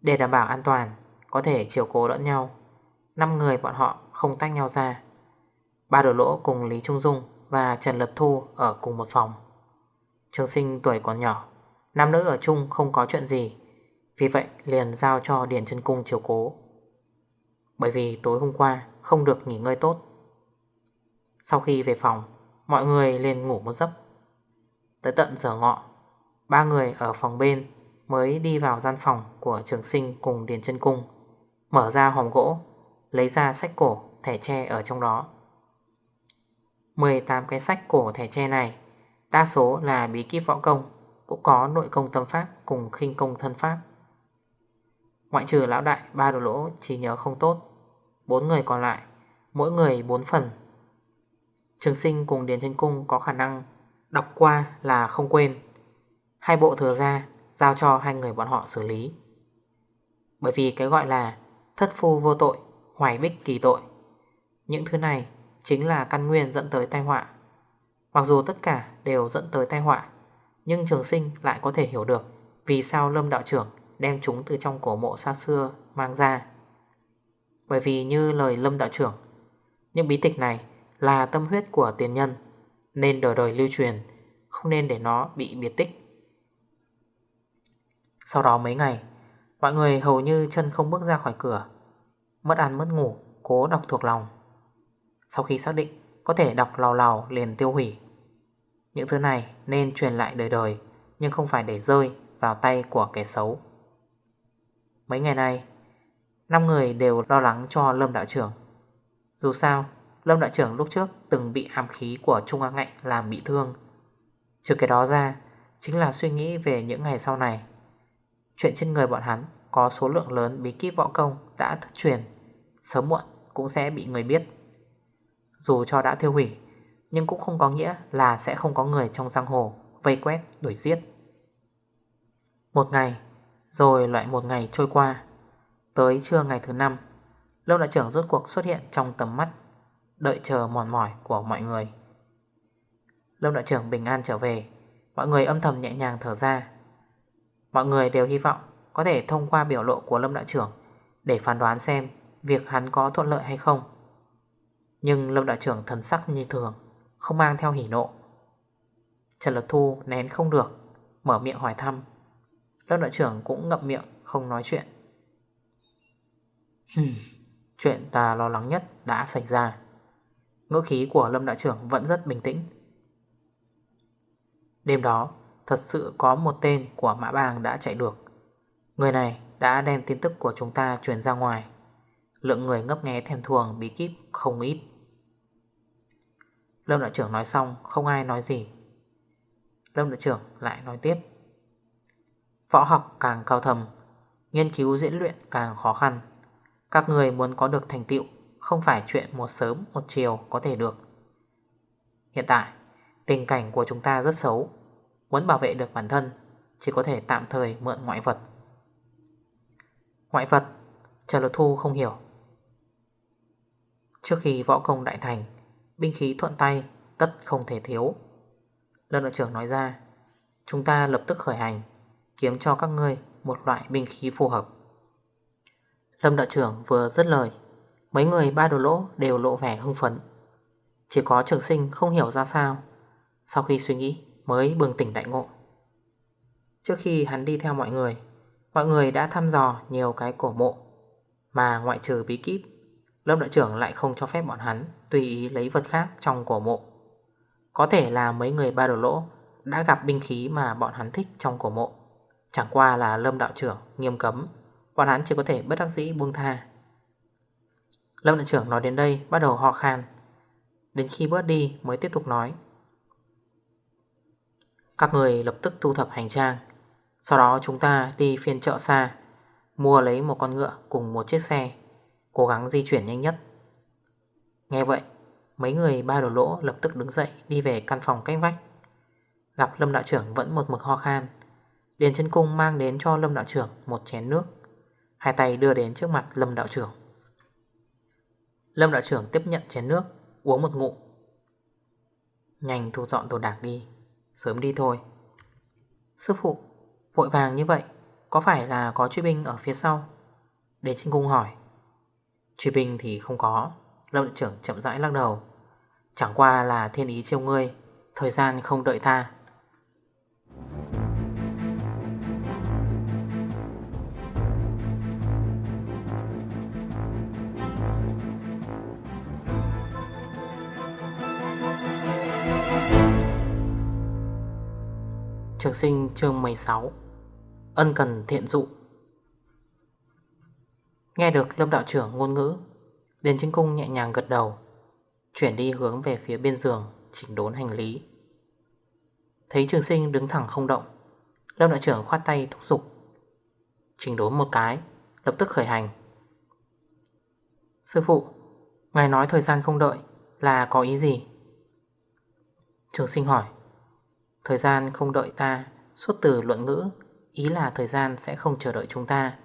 Để đảm bảo an toàn, Có thể chiều cố lẫn nhau 5 người bọn họ không tách nhau ra. Ba đồ lỗ cùng Lý Trung Dung và Trần Lập Thu ở cùng một phòng. Trường sinh tuổi còn nhỏ, nam nữ ở chung không có chuyện gì, vì vậy liền giao cho Điền chân Cung chiều cố. Bởi vì tối hôm qua không được nghỉ ngơi tốt. Sau khi về phòng, mọi người liền ngủ một giấc. Tới tận giờ ngọ, ba người ở phòng bên mới đi vào gian phòng của trường sinh cùng Điền chân Cung, mở ra hòm gỗ, lấy ra sách cổ, thẻ tre ở trong đó. 18 cái sách cổ thẻ tre này. Đa số là bí kíp võ công, Cũng có nội công tâm pháp cùng khinh công thân pháp. Ngoại trừ lão đại ba đồ lỗ chỉ nhớ không tốt, bốn người còn lại, Mỗi người 4 phần. Trường sinh cùng Điền Chân Cung có khả năng Đọc qua là không quên. Hai bộ thừa ra Giao cho hai người bọn họ xử lý. Bởi vì cái gọi là Thất phu vô tội, Hoài bích kỳ tội. Những thứ này chính là căn nguyên dẫn tới tai họa. Mặc dù tất cả đều dẫn tới tai họa, nhưng trường sinh lại có thể hiểu được vì sao Lâm Đạo trưởng đem chúng từ trong cổ mộ xa xưa mang ra. Bởi vì như lời Lâm Đạo trưởng, những bí tịch này là tâm huyết của tiền nhân, nên đời đời lưu truyền, không nên để nó bị biệt tích. Sau đó mấy ngày, mọi người hầu như chân không bước ra khỏi cửa, mất ăn mất ngủ, cố đọc thuộc lòng. Sau khi xác định có thể đọc lào lào liền tiêu hủy. Những thứ này nên truyền lại đời đời, Nhưng không phải để rơi vào tay của kẻ xấu. Mấy ngày nay, năm người đều lo lắng cho Lâm Đạo trưởng. Dù sao, Lâm Đạo trưởng lúc trước từng bị ám khí của Trung Á Ngạnh làm bị thương. Trừ cái đó ra, Chính là suy nghĩ về những ngày sau này. Chuyện trên người bọn hắn Có số lượng lớn bí kíp võ công đã thất truyền. Sớm muộn cũng sẽ bị người biết dù cho đã thiêu hủy Nhưng cũng không có nghĩa là sẽ không có người trong giang hồ Vây quét, đuổi giết. Một ngày Rồi loại một ngày trôi qua. Tới trưa ngày thứ năm Lâm đại trưởng rốt cuộc xuất hiện trong tầm mắt Đợi chờ mòn mỏi của mọi người. Lâm đại trưởng bình an trở về Mọi người âm thầm nhẹ nhàng thở ra. Mọi người đều hy vọng Có thể thông qua biểu lộ của Lâm đại trưởng Để phán đoán xem Việc hắn có thuận lợi hay không. Nhưng Lâm đại trưởng thần sắc như thường Không mang theo hỉ nộ. Trần Lực Thu nén không được Mở miệng hỏi thăm. Lâm đại trưởng cũng ngậm miệng không nói chuyện. Chuyện ta lo lắng nhất đã xảy ra. Ngữ khí của Lâm Đại trưởng vẫn rất bình tĩnh. Đêm đó Thật sự có một tên của Mã Bàng đã chạy được. Người này đã đem tin tức của chúng ta truyền ra ngoài. Lượng người ngấp nghé thèm thuồng bí kíp không ít Lâm Đại trưởng nói xong, không ai nói gì. Lâm Đại trưởng lại nói tiếp. Võ học càng cao thầm, Nghiên cứu diễn luyện càng khó khăn. Các người muốn có được thành tựu, Không phải chuyện một sớm một chiều có thể được. Hiện tại, Tình cảnh của chúng ta rất xấu. Muốn bảo vệ được bản thân, Chỉ có thể tạm thời mượn ngoại vật. Ngoại vật? Trần Lột Thu không hiểu. Trước khi võ công đại thành Binh khí thuận tay, Tất không thể thiếu. Lâm đội trưởng nói ra, Chúng ta lập tức khởi hành, Kiếm cho các ngươi một loại binh khí phù hợp. Lâm đạo trưởng vừa dứt lời, Mấy người ba đồ lỗ đều lộ vẻ hưng phấn. Chỉ có trường sinh không hiểu ra sao, Sau khi suy nghĩ mới bừng tỉnh đại ngộ. Trước khi hắn đi theo mọi người Mọi người đã thăm dò nhiều cái cổ mộ, Mà ngoại trừ bí kíp, Lâm đội trưởng lại không cho phép bọn hắn Tùy ý lấy vật khác trong cổ mộ. Có thể là mấy người ba đồ lỗ Đã gặp binh khí mà bọn hắn thích trong cổ mộ. Chẳng qua là Lâm đạo trưởng nghiêm cấm, Bọn hắn chỉ có thể bất đắc dĩ buông tha. Lâm đạo trưởng nói đến đây, Bắt đầu ho khan. Đến khi bớt đi, mới tiếp tục nói. Các người lập tức thu thập hành trang. Sau đó chúng ta đi phiên chợ xa, Mua lấy một con ngựa cùng một chiếc xe, Cố gắng di chuyển nhanh nhất. Nghe vậy, Mấy người ba đồ lỗ lập tức đứng dậy, Đi về căn phòng cách vách. Gặp Lâm đạo trưởng vẫn một mực ho khan Điền chân cung mang đến cho Lâm đạo trưởng một chén nước. Hai tay đưa đến trước mặt Lâm đạo trưởng. Lâm đạo trưởng tiếp nhận chén nước, Uống một ngụm. Nhanh thu dọn đồ đạc đi, Sớm đi thôi. Sư phụ, Vội vàng như vậy, Có phải là có truy binh ở phía sau? Đến trên cung hỏi. Truy binh thì không có. Lâm đội trưởng chậm rãi lắc đầu. Chẳng qua là thiên ý chiêu ngươi, Thời gian không đợi ta Trường sinh chương 16 Ân cần thiện dụ. Nghe được lâm đạo trưởng ngôn ngữ Điền chính cung nhẹ nhàng gật đầu, Chuyển đi hướng về phía bên giường, Chỉnh đốn hành lý. Thấy trường sinh đứng thẳng không động, Lâm đại trưởng khoát tay thúc giục. Chỉnh đốn một cái, Lập tức khởi hành. Sư phụ, Ngài nói thời gian không đợi Là có ý gì? Trường sinh hỏi. Thời gian không đợi ta Xuất từ luận ngữ, Ý là thời gian sẽ không chờ đợi chúng ta.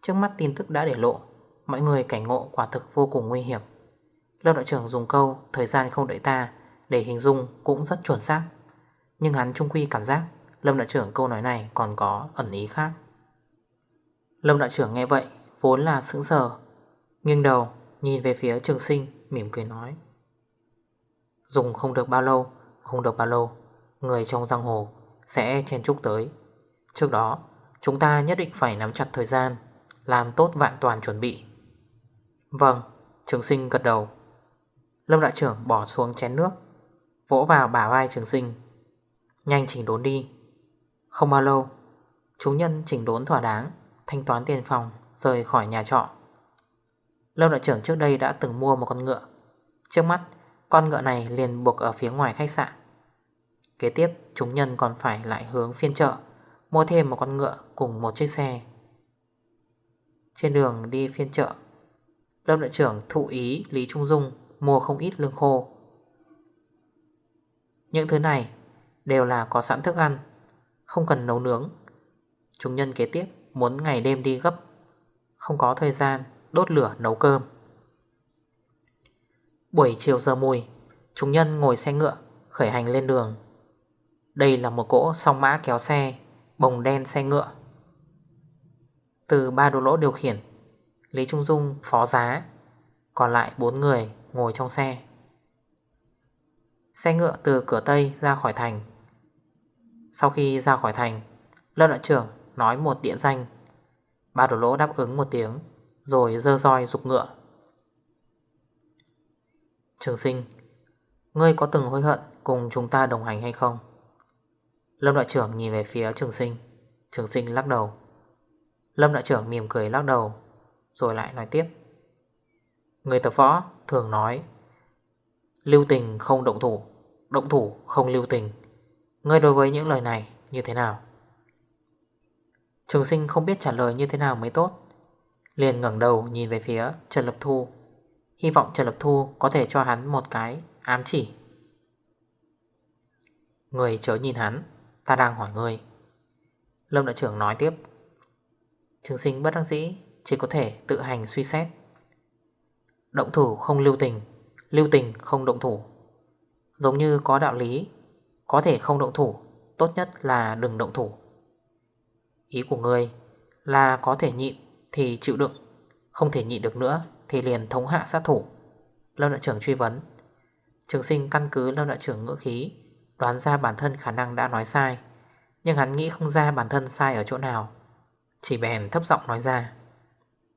Trước mắt tin tức đã để lộ. Mọi người cảnh ngộ quả thực vô cùng nguy hiểm. Lâm đội trưởng dùng câu, Thời gian không đợi ta Để hình dung cũng rất chuẩn xác. Nhưng hắn trung quy cảm giác Lâm đại trưởng câu nói này còn có ẩn ý khác. Lâm đại trưởng nghe vậy, Vốn là sững sờ, Nghiêng đầu nhìn về phía trường sinh, Mỉm cười nói, Dùng không được bao lâu, Không được bao lâu, Người trong giang hồ sẽ chen chúc tới. Trước đó, chúng ta nhất định phải nắm chặt thời gian, Làm tốt vạn toàn chuẩn bị Vâng Trường sinh gật đầu. Lâm đại trưởng bỏ xuống chén nước, Vỗ vào bả vai trường sinh. Nhanh chỉnh đốn đi. Không bao lâu, Chúng nhân chỉnh đốn thỏa đáng, Thanh toán tiền phòng, Rời khỏi nhà trọ. Lâm đại trưởng trước đây đã từng mua một con ngựa. Trước mắt, Con ngựa này liền buộc ở phía ngoài khách sạn. Kế tiếp, chúng nhân còn phải lại hướng phiên chợ, Mua thêm một con ngựa cùng một chiếc xe. Trên đường đi phiên chợ Lâm đại trưởng thụ ý Lý Trung Dung mua không ít lương khô. Những thứ này đều là có sẵn thức ăn, Không cần nấu nướng. Chúng nhân kế tiếp muốn ngày đêm đi gấp, Không có thời gian đốt lửa nấu cơm. Buổi chiều giờ mùi, Chúng nhân ngồi xe ngựa, Khởi hành lên đường. Đây là một cỗ song mã kéo xe, Bồng đen xe ngựa. Từ ba đồ lỗ điều khiển Lý Trung Dung phó giá, Còn lại bốn người ngồi trong xe. Xe ngựa từ cửa Tây ra khỏi thành. Sau khi ra khỏi thành, Lâm đoạn trưởng nói một địa danh. Ba đồ lỗ đáp ứng một tiếng, Rồi dơ roi dục ngựa. Trường sinh, Ngươi có từng hối hận cùng chúng ta đồng hành hay không? Lâm đội trưởng nhìn về phía trường sinh. Trường sinh lắc đầu. Lâm đội trưởng mỉm cười lắc đầu. Rồi lại nói tiếp. Người tập võ thường nói, Lưu tình không động thủ Động thủ không lưu tình. Ngươi đối với những lời này như thế nào? Trường sinh không biết trả lời như thế nào mới tốt. Liền ngẩn đầu nhìn về phía Trần Lập Thu, Hy vọng Trần Lập Thu có thể cho hắn một cái ám chỉ. Người chớ nhìn hắn, Ta đang hỏi người Lâm đại trưởng nói tiếp, Trường sinh bất đắc dĩ chỉ có thể tự hành suy xét. Động thủ không lưu tình Lưu tình không động thủ. Giống như có đạo lý, Có thể không động thủ, Tốt nhất là đừng động thủ. Ý của người là có thể nhịn thì chịu đựng, Không thể nhịn được nữa thì liền thống hạ sát thủ. Lâm đại trưởng truy vấn. Trường sinh căn cứ Lâm đại trưởng ngữ khí, Đoán ra bản thân khả năng đã nói sai, Nhưng hắn nghĩ không ra bản thân sai ở chỗ nào, Chỉ bèn thấp giọng nói ra.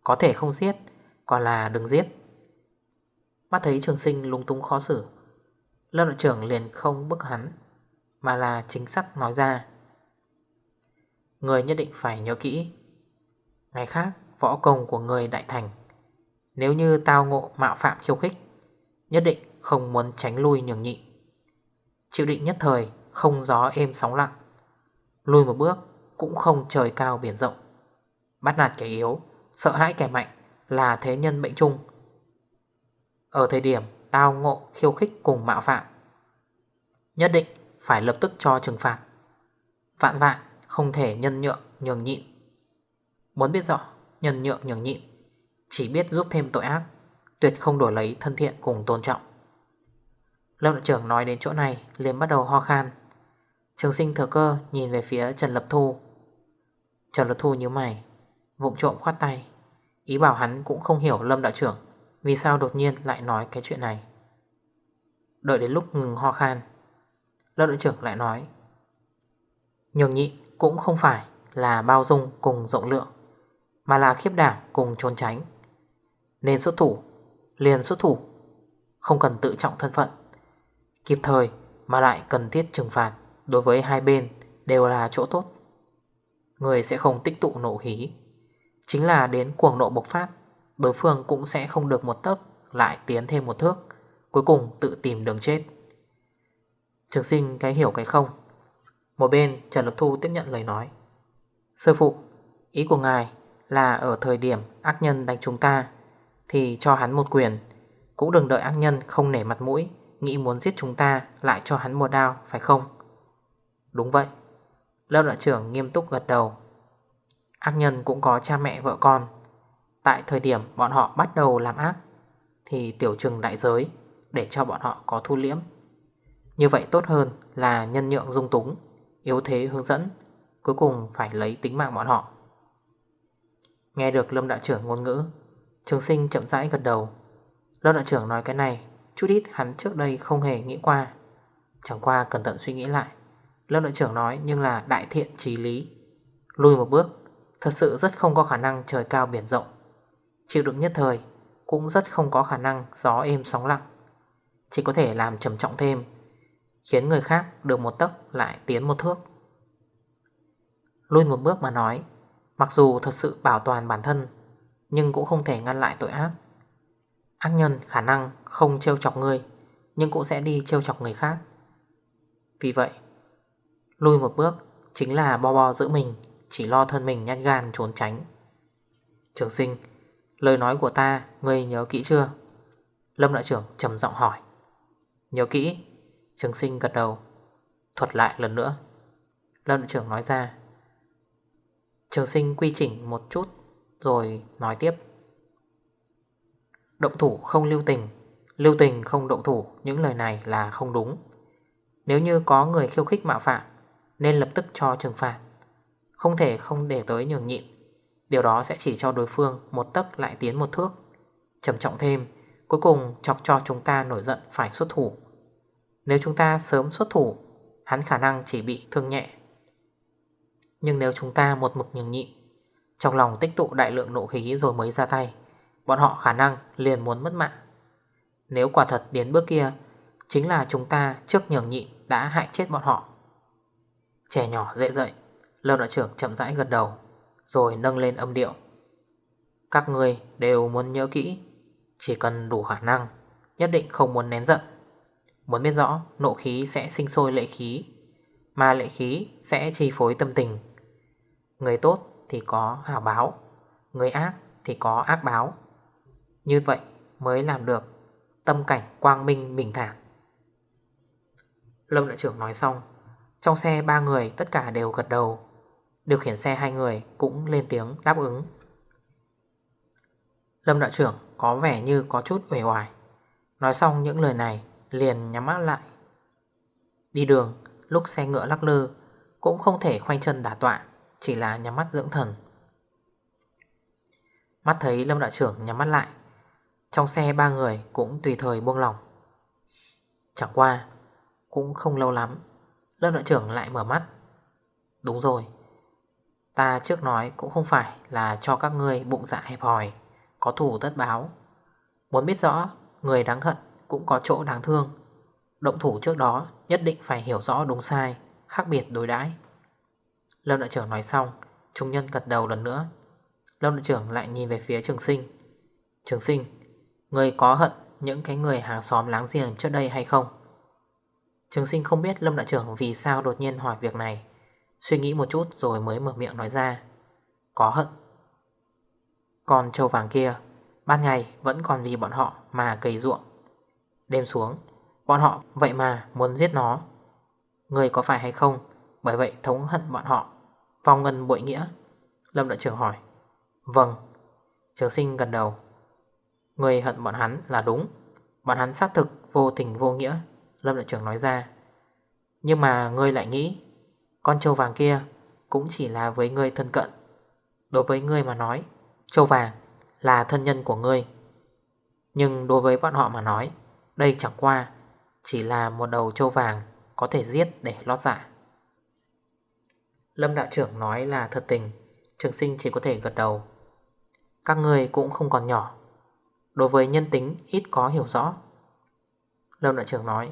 Có thể không giết, Còn là đừng giết. Mắt thấy trường sinh lung tung khó xử, Lâm đội trưởng liền không bức hắn, Mà là chính xác nói ra. Người nhất định phải nhớ kỹ, Ngày khác võ công của người đại thành, Nếu như tao ngộ mạo phạm khiêu khích, Nhất định không muốn tránh lui nhường nhị. Chịu định nhất thời, Không gió êm sóng lặng, Lùi một bước cũng không trời cao biển rộng, Bắt nạt kẻ yếu. Sợ hãi kẻ mạnh Là thế nhân bệnh chung. Ở thời điểm tao ngộ khiêu khích cùng mạo phạm, Nhất định phải lập tức cho trừng phạt. Vạn vạn không thể nhân nhượng nhường nhịn. Muốn biết rõ nhân nhượng nhường nhịn, Chỉ biết giúp thêm tội ác, Tuyệt không đổi lấy thân thiện cùng tôn trọng. Lâm đội trưởng nói đến chỗ này liền bắt đầu ho khan. Trường sinh thừa cơ nhìn về phía Trần Lập Thu. Trần Lập Thu như mày Vụng trộm khoát tay. Ý bảo hắn cũng không hiểu Lâm đạo trưởng Vì sao đột nhiên lại nói cái chuyện này. Đợi đến lúc ngừng ho khan, Lâm đạo trưởng lại nói, Nhường nhịn cũng không phải là bao dung cùng rộng lượng, Mà là khiếp đảm cùng trốn tránh. Nên xuất thủ, Liền xuất thủ, Không cần tự trọng thân phận. Kịp thời mà lại cần thiết trừng phạt Đối với hai bên đều là chỗ tốt. Người sẽ không tích tụ nổ hí. Chính là đến cuồng nộ bộc phát, Đối phương cũng sẽ không được một tấc Lại tiến thêm một thước, Cuối cùng tự tìm đường chết. Trường sinh cái hiểu cái không. Một bên, Trần Lập Thu tiếp nhận lời nói. Sư phụ, Ý của ngài là ở thời điểm ác nhân đánh chúng ta, Thì cho hắn một quyền. Cũng đừng đợi ác nhân không nể mặt mũi, Nghĩ muốn giết chúng ta Lại cho hắn một đao, phải không? Đúng vậy. Lớp đội trưởng nghiêm túc gật đầu. Ác nhân cũng có cha mẹ, vợ con. Tại thời điểm bọn họ bắt đầu làm ác, Thì tiểu trừng đại giới Để cho bọn họ có thu liễm. Như vậy tốt hơn là nhân nhượng dung túng, Yếu thế hướng dẫn, Cuối cùng phải lấy tính mạng bọn họ. Nghe được Lâm Đạo trưởng ngôn ngữ, Trường sinh chậm rãi gật đầu. Lâm Đạo trưởng nói cái này, Chút ít hắn trước đây không hề nghĩ qua. Chẳng qua cẩn thận suy nghĩ lại, Lâm Đạo trưởng nói nhưng là đại thiện trí lý. Lùi một bước Thật sự rất không có khả năng trời cao biển rộng. Chịu đựng nhất thời, Cũng rất không có khả năng gió êm sóng lặng. Chỉ có thể làm trầm trọng thêm, Khiến người khác được một tấc lại tiến một thước. Lui một bước mà nói, Mặc dù thật sự bảo toàn bản thân, Nhưng cũng không thể ngăn lại tội ác. Ác nhân khả năng không trêu chọc người, Nhưng cũng sẽ đi trêu chọc người khác. Vì vậy, Lui một bước Chính là bo bo giữ mình. Chỉ lo thân mình nhát gan trốn tránh. Trường sinh, Lời nói của ta, Ngươi nhớ kỹ chưa? Lâm đại trưởng trầm giọng hỏi. Nhớ kỹ, Trường sinh gật đầu, Thuật lại lần nữa. Lâm đại trưởng nói ra. Trường sinh quy chỉnh một chút, Rồi nói tiếp. Động thủ không lưu tình. Lưu tình không động thủ, Những lời này là không đúng. Nếu như có người khiêu khích mạo phạm, Nên lập tức cho trừng phạt. Không thể không để tới nhường nhịn. Điều đó sẽ chỉ cho đối phương Một tấc lại tiến một thước. Trầm trọng thêm, Cuối cùng chọc cho chúng ta nổi giận phải xuất thủ. Nếu chúng ta sớm xuất thủ, Hắn khả năng chỉ bị thương nhẹ. Nhưng nếu chúng ta một mực nhường nhịn, Trong lòng tích tụ đại lượng nộ khí rồi mới ra tay, Bọn họ khả năng liền muốn mất mạng. Nếu quả thật đến bước kia, Chính là chúng ta trước nhường nhịn đã hại chết bọn họ. Trẻ nhỏ dễ dậy. Lâm đội trưởng chậm rãi gật đầu, Rồi nâng lên âm điệu. Các người đều muốn nhớ kỹ, Chỉ cần đủ khả năng, Nhất định không muốn nén giận. Muốn biết rõ, nộ khí sẽ sinh sôi lệ khí, Mà lệ khí sẽ chi phối tâm tình. Người tốt thì có hảo báo, Người ác thì có ác báo. Như vậy mới làm được Tâm cảnh quang minh bình thản. Lâm đại trưởng nói xong, Trong xe ba người tất cả đều gật đầu. Điều khiển xe hai người cũng lên tiếng đáp ứng. Lâm đạo trưởng có vẻ như có chút uể hoài Nói xong những lời này, liền nhắm mắt lại. Đi đường, lúc xe ngựa lắc lư, Cũng không thể khoanh chân đả tọa, Chỉ là nhắm mắt dưỡng thần. Mắt thấy Lâm Đạo trưởng nhắm mắt lại, Trong xe ba người cũng tùy thời buông lòng Chẳng qua, Cũng không lâu lắm, Lâm Đạo trưởng lại mở mắt. Đúng rồi Ta trước nói cũng không phải là cho các ngươi bụng dạ hẹp hòi, Có thủ tất báo. Muốn biết rõ, Người đáng hận cũng có chỗ đáng thương. Động thủ trước đó nhất định phải hiểu rõ đúng sai, Khác biệt đối đãi. Lâm đại trưởng nói xong Trung nhân gật đầu lần nữa. Lâm đại trưởng lại nhìn về phía trường sinh. Trường sinh, Người có hận những cái người hàng xóm láng giềng trước đây hay không? Trường sinh không biết Lâm đại trưởng vì sao đột nhiên hỏi việc này. Suy nghĩ một chút rồi mới mở miệng nói ra. Có hận. Còn châu vàng kia, Ban ngày vẫn còn vì bọn họ mà cầy ruộng. Đêm xuống, Bọn họ vậy mà muốn giết nó. Người có phải hay không? Bởi vậy thống hận bọn họ. Vòng ngân bội nghĩa. Lâm đại trưởng hỏi. Vâng Trường sinh gần đầu. Người hận bọn hắn là đúng. Bọn hắn xác thực vô tình vô nghĩa. Lâm đại trưởng nói ra. Nhưng mà ngươi lại nghĩ con trâu vàng kia cũng chỉ là với ngươi thân cận. Đối với ngươi mà nói, Trâu vàng là thân nhân của ngươi. Nhưng đối với bọn họ mà nói, đây chẳng qua Chỉ là một đầu trâu vàng Có thể giết để lót dạ. Lâm đạo trưởng nói là thật tình, Trường sinh chỉ có thể gật đầu. Các người cũng không còn nhỏ. Đối với nhân tính, ít có hiểu rõ. Lâm đạo trưởng nói,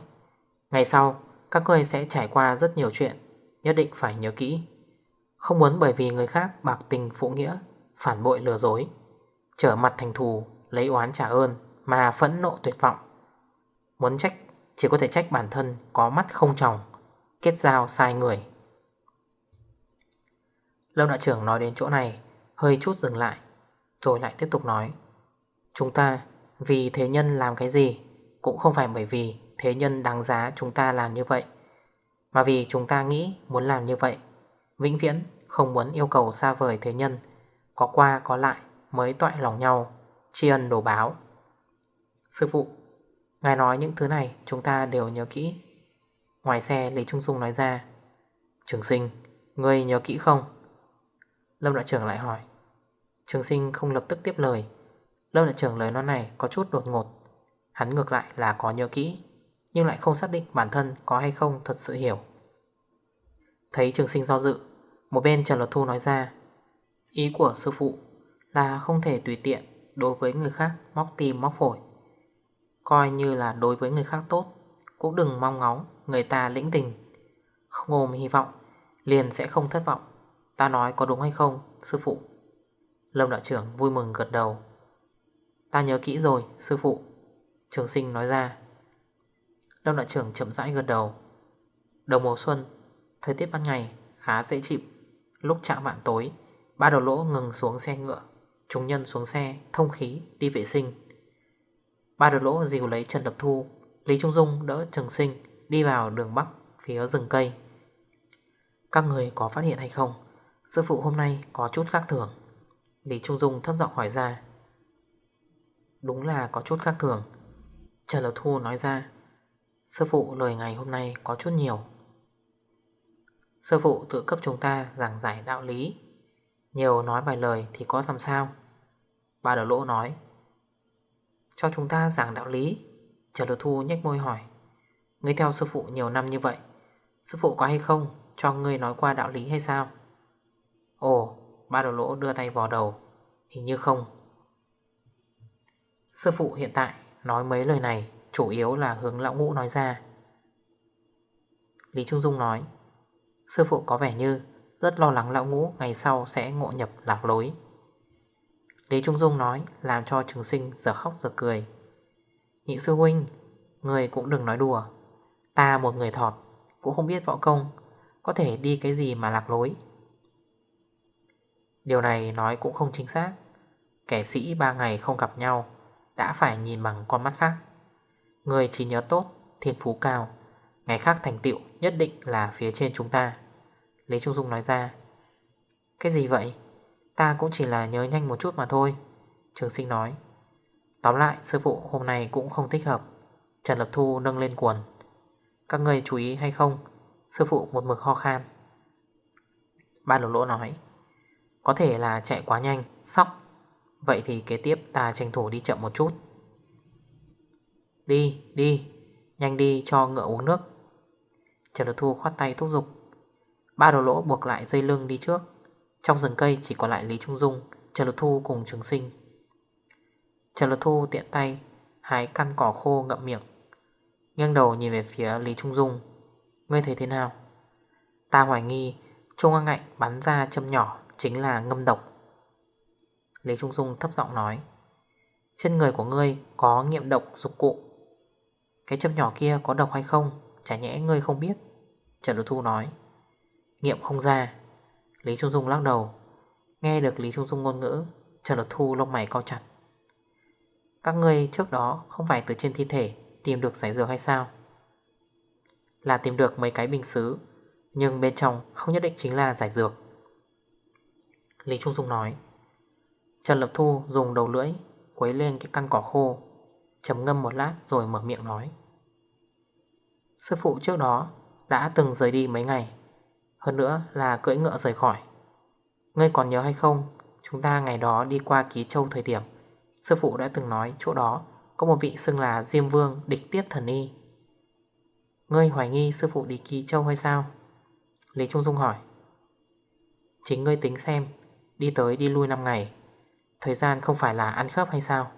Ngày sau, các người sẽ trải qua rất nhiều chuyện. Nhất định phải nhớ kỹ. Không muốn bởi vì người khác bạc tình phụ nghĩa, Phản bội lừa dối. Trở mặt thành thù, Lấy oán trả ơn, Mà phẫn nộ tuyệt vọng. Muốn trách, chỉ có thể trách bản thân có mắt không tròng, Kết giao sai người. Lâm đại trưởng nói đến chỗ này, Hơi chút dừng lại, Rồi lại tiếp tục nói. Chúng ta, vì thế nhân làm cái gì, Cũng không phải bởi vì thế nhân đáng giá chúng ta làm như vậy. Mà vì chúng ta nghĩ muốn làm như vậy, Vĩnh viễn không muốn yêu cầu xa vời thế nhân, Có qua có lại mới tọa lòng nhau, Tri ân đổ báo. Sư phụ, Ngài nói những thứ này chúng ta đều nhớ kỹ. Ngoài xe Lý Trung Dung nói ra, Trường sinh, Ngươi nhớ kỹ không? Lâm đại trưởng lại hỏi, Trường sinh không lập tức tiếp lời. Lâm đại trưởng lời nói này có chút đột ngột, Hắn ngược lại là có nhớ kỹ. Nhưng lại không xác định bản thân có hay không thật sự hiểu. Thấy trường sinh do dự, Một bên Trần Lột Thu nói ra, Ý của sư phụ là không thể tùy tiện Đối với người khác móc tim móc phổi. Coi như là đối với người khác tốt, Cũng đừng mong ngóng người ta lĩnh tình. Không ôm hy vọng, Liền sẽ không thất vọng. Ta nói có đúng hay không, sư phụ? Lâm đạo trưởng vui mừng gật đầu. Ta nhớ kỹ rồi, sư phụ, Trường sinh nói ra. Lâm đạo trưởng chậm rãi gật đầu. Đầu mùa xuân, Thời tiết ban ngày khá dễ chịu. Lúc chạm vạn tối, Ba đầu lỗ ngừng xuống xe ngựa, Chúng nhân xuống xe thông khí đi vệ sinh. Ba đầu lỗ dìu lấy Trần Lập Thu, Lý Trung Dung đỡ Trường Sinh Đi vào đường Bắc phía rừng cây. Các người có phát hiện hay không? Sư phụ hôm nay có chút khác thường. Lý Trung Dung thấp giọng hỏi ra. Đúng là có chút khác thường. Trần lập Thu nói ra. Sư phụ lời ngày hôm nay có chút nhiều. Sư phụ tự cấp chúng ta giảng giải đạo lý. Nhiều nói vài lời thì có làm sao? Ba đầu lỗ nói, Cho chúng ta giảng đạo lý. Trần Lộc Thu nhách môi hỏi, Ngươi theo sư phụ nhiều năm như vậy, Sư phụ có hay không Cho ngươi nói qua đạo lý hay sao? Ồ Ba đầu lỗ đưa tay vò đầu, Hình như không. Sư phụ hiện tại nói mấy lời này. Chủ yếu là hướng lão ngũ nói ra. Lý Trung Dung nói, Sư phụ có vẻ như Rất lo lắng lão ngũ ngày sau sẽ ngộ nhập lạc lối. Lý Trung Dung nói, Làm cho trường sinh giờ khóc giờ cười. Nhị sư huynh, Người cũng đừng nói đùa. Ta một người thọt, Cũng không biết võ công, Có thể đi cái gì mà lạc lối. Điều này nói cũng không chính xác. Kẻ sĩ ba ngày không gặp nhau Đã phải nhìn bằng con mắt khác. Người chỉ nhớ tốt, Thiên phú cao. Ngày khác thành tựu nhất định là phía trên chúng ta. Lý Trung Dung nói ra. Cái gì vậy? Ta cũng chỉ là nhớ nhanh một chút mà thôi. Trường sinh nói. Tóm lại, sư phụ hôm nay cũng không thích hợp. Trần Lập Thu nâng lên quần. Các người chú ý hay không? Sư phụ một mực ho khan. Ba lỗ lỗ nói. Có thể là chạy quá nhanh, Sóc. Vậy thì kế tiếp ta tranh thủ đi chậm một chút. Đi đi, Nhanh đi cho ngựa uống nước. Trần Đức Thu khoát tay thúc giục. Ba đầu lỗ buộc lại dây lưng đi trước. Trong rừng cây chỉ còn lại Lý Trung Dung, Trần Lực Thu cùng Trường Sinh. Trần Lực Thu tiện tay, Hái căn cỏ khô ngậm miệng. Nghiêng đầu nhìn về phía Lý Trung Dung. Ngươi thấy thế nào? Ta hoài nghi, Trung An Ngạnh bắn ra châm nhỏ Chính là ngâm độc. Lý Trung Dung thấp giọng nói, Trên người của ngươi có nghiệm độc dục cụ. Cái châm nhỏ kia có độc hay không, Chả nhẽ ngươi không biết. Trần Đỗ Thu nói. Nghiệm không ra. Lý Trung Dung lắc đầu. Nghe được Lý Trung Dung ngôn ngữ, Trần Đỗ Thu lông mày cao chặt. Các ngươi trước đó không phải từ trên thi thể Tìm được giải dược hay sao? Là tìm được mấy cái bình xứ, Nhưng bên trong không nhất định chính là giải dược. Lý Trung Dung nói. Trần Lập Thu dùng đầu lưỡi Quấy lên cái căn cỏ khô trầm ngâm một lát rồi mở miệng nói. Sư phụ trước đó Đã từng rời đi mấy ngày, Hơn nữa là cưỡi ngựa rời khỏi. Ngươi còn nhớ hay không, Chúng ta ngày đó đi qua Ký Châu thời điểm, Sư phụ đã từng nói chỗ đó Có một vị xưng là Diêm Vương địch tiết thần y Ngươi hoài nghi sư phụ đi Ký Châu hay sao? Lý Trung Dung hỏi. Chính ngươi tính xem, Đi tới đi lui 5 ngày, Thời gian không phải là ăn khớp hay sao?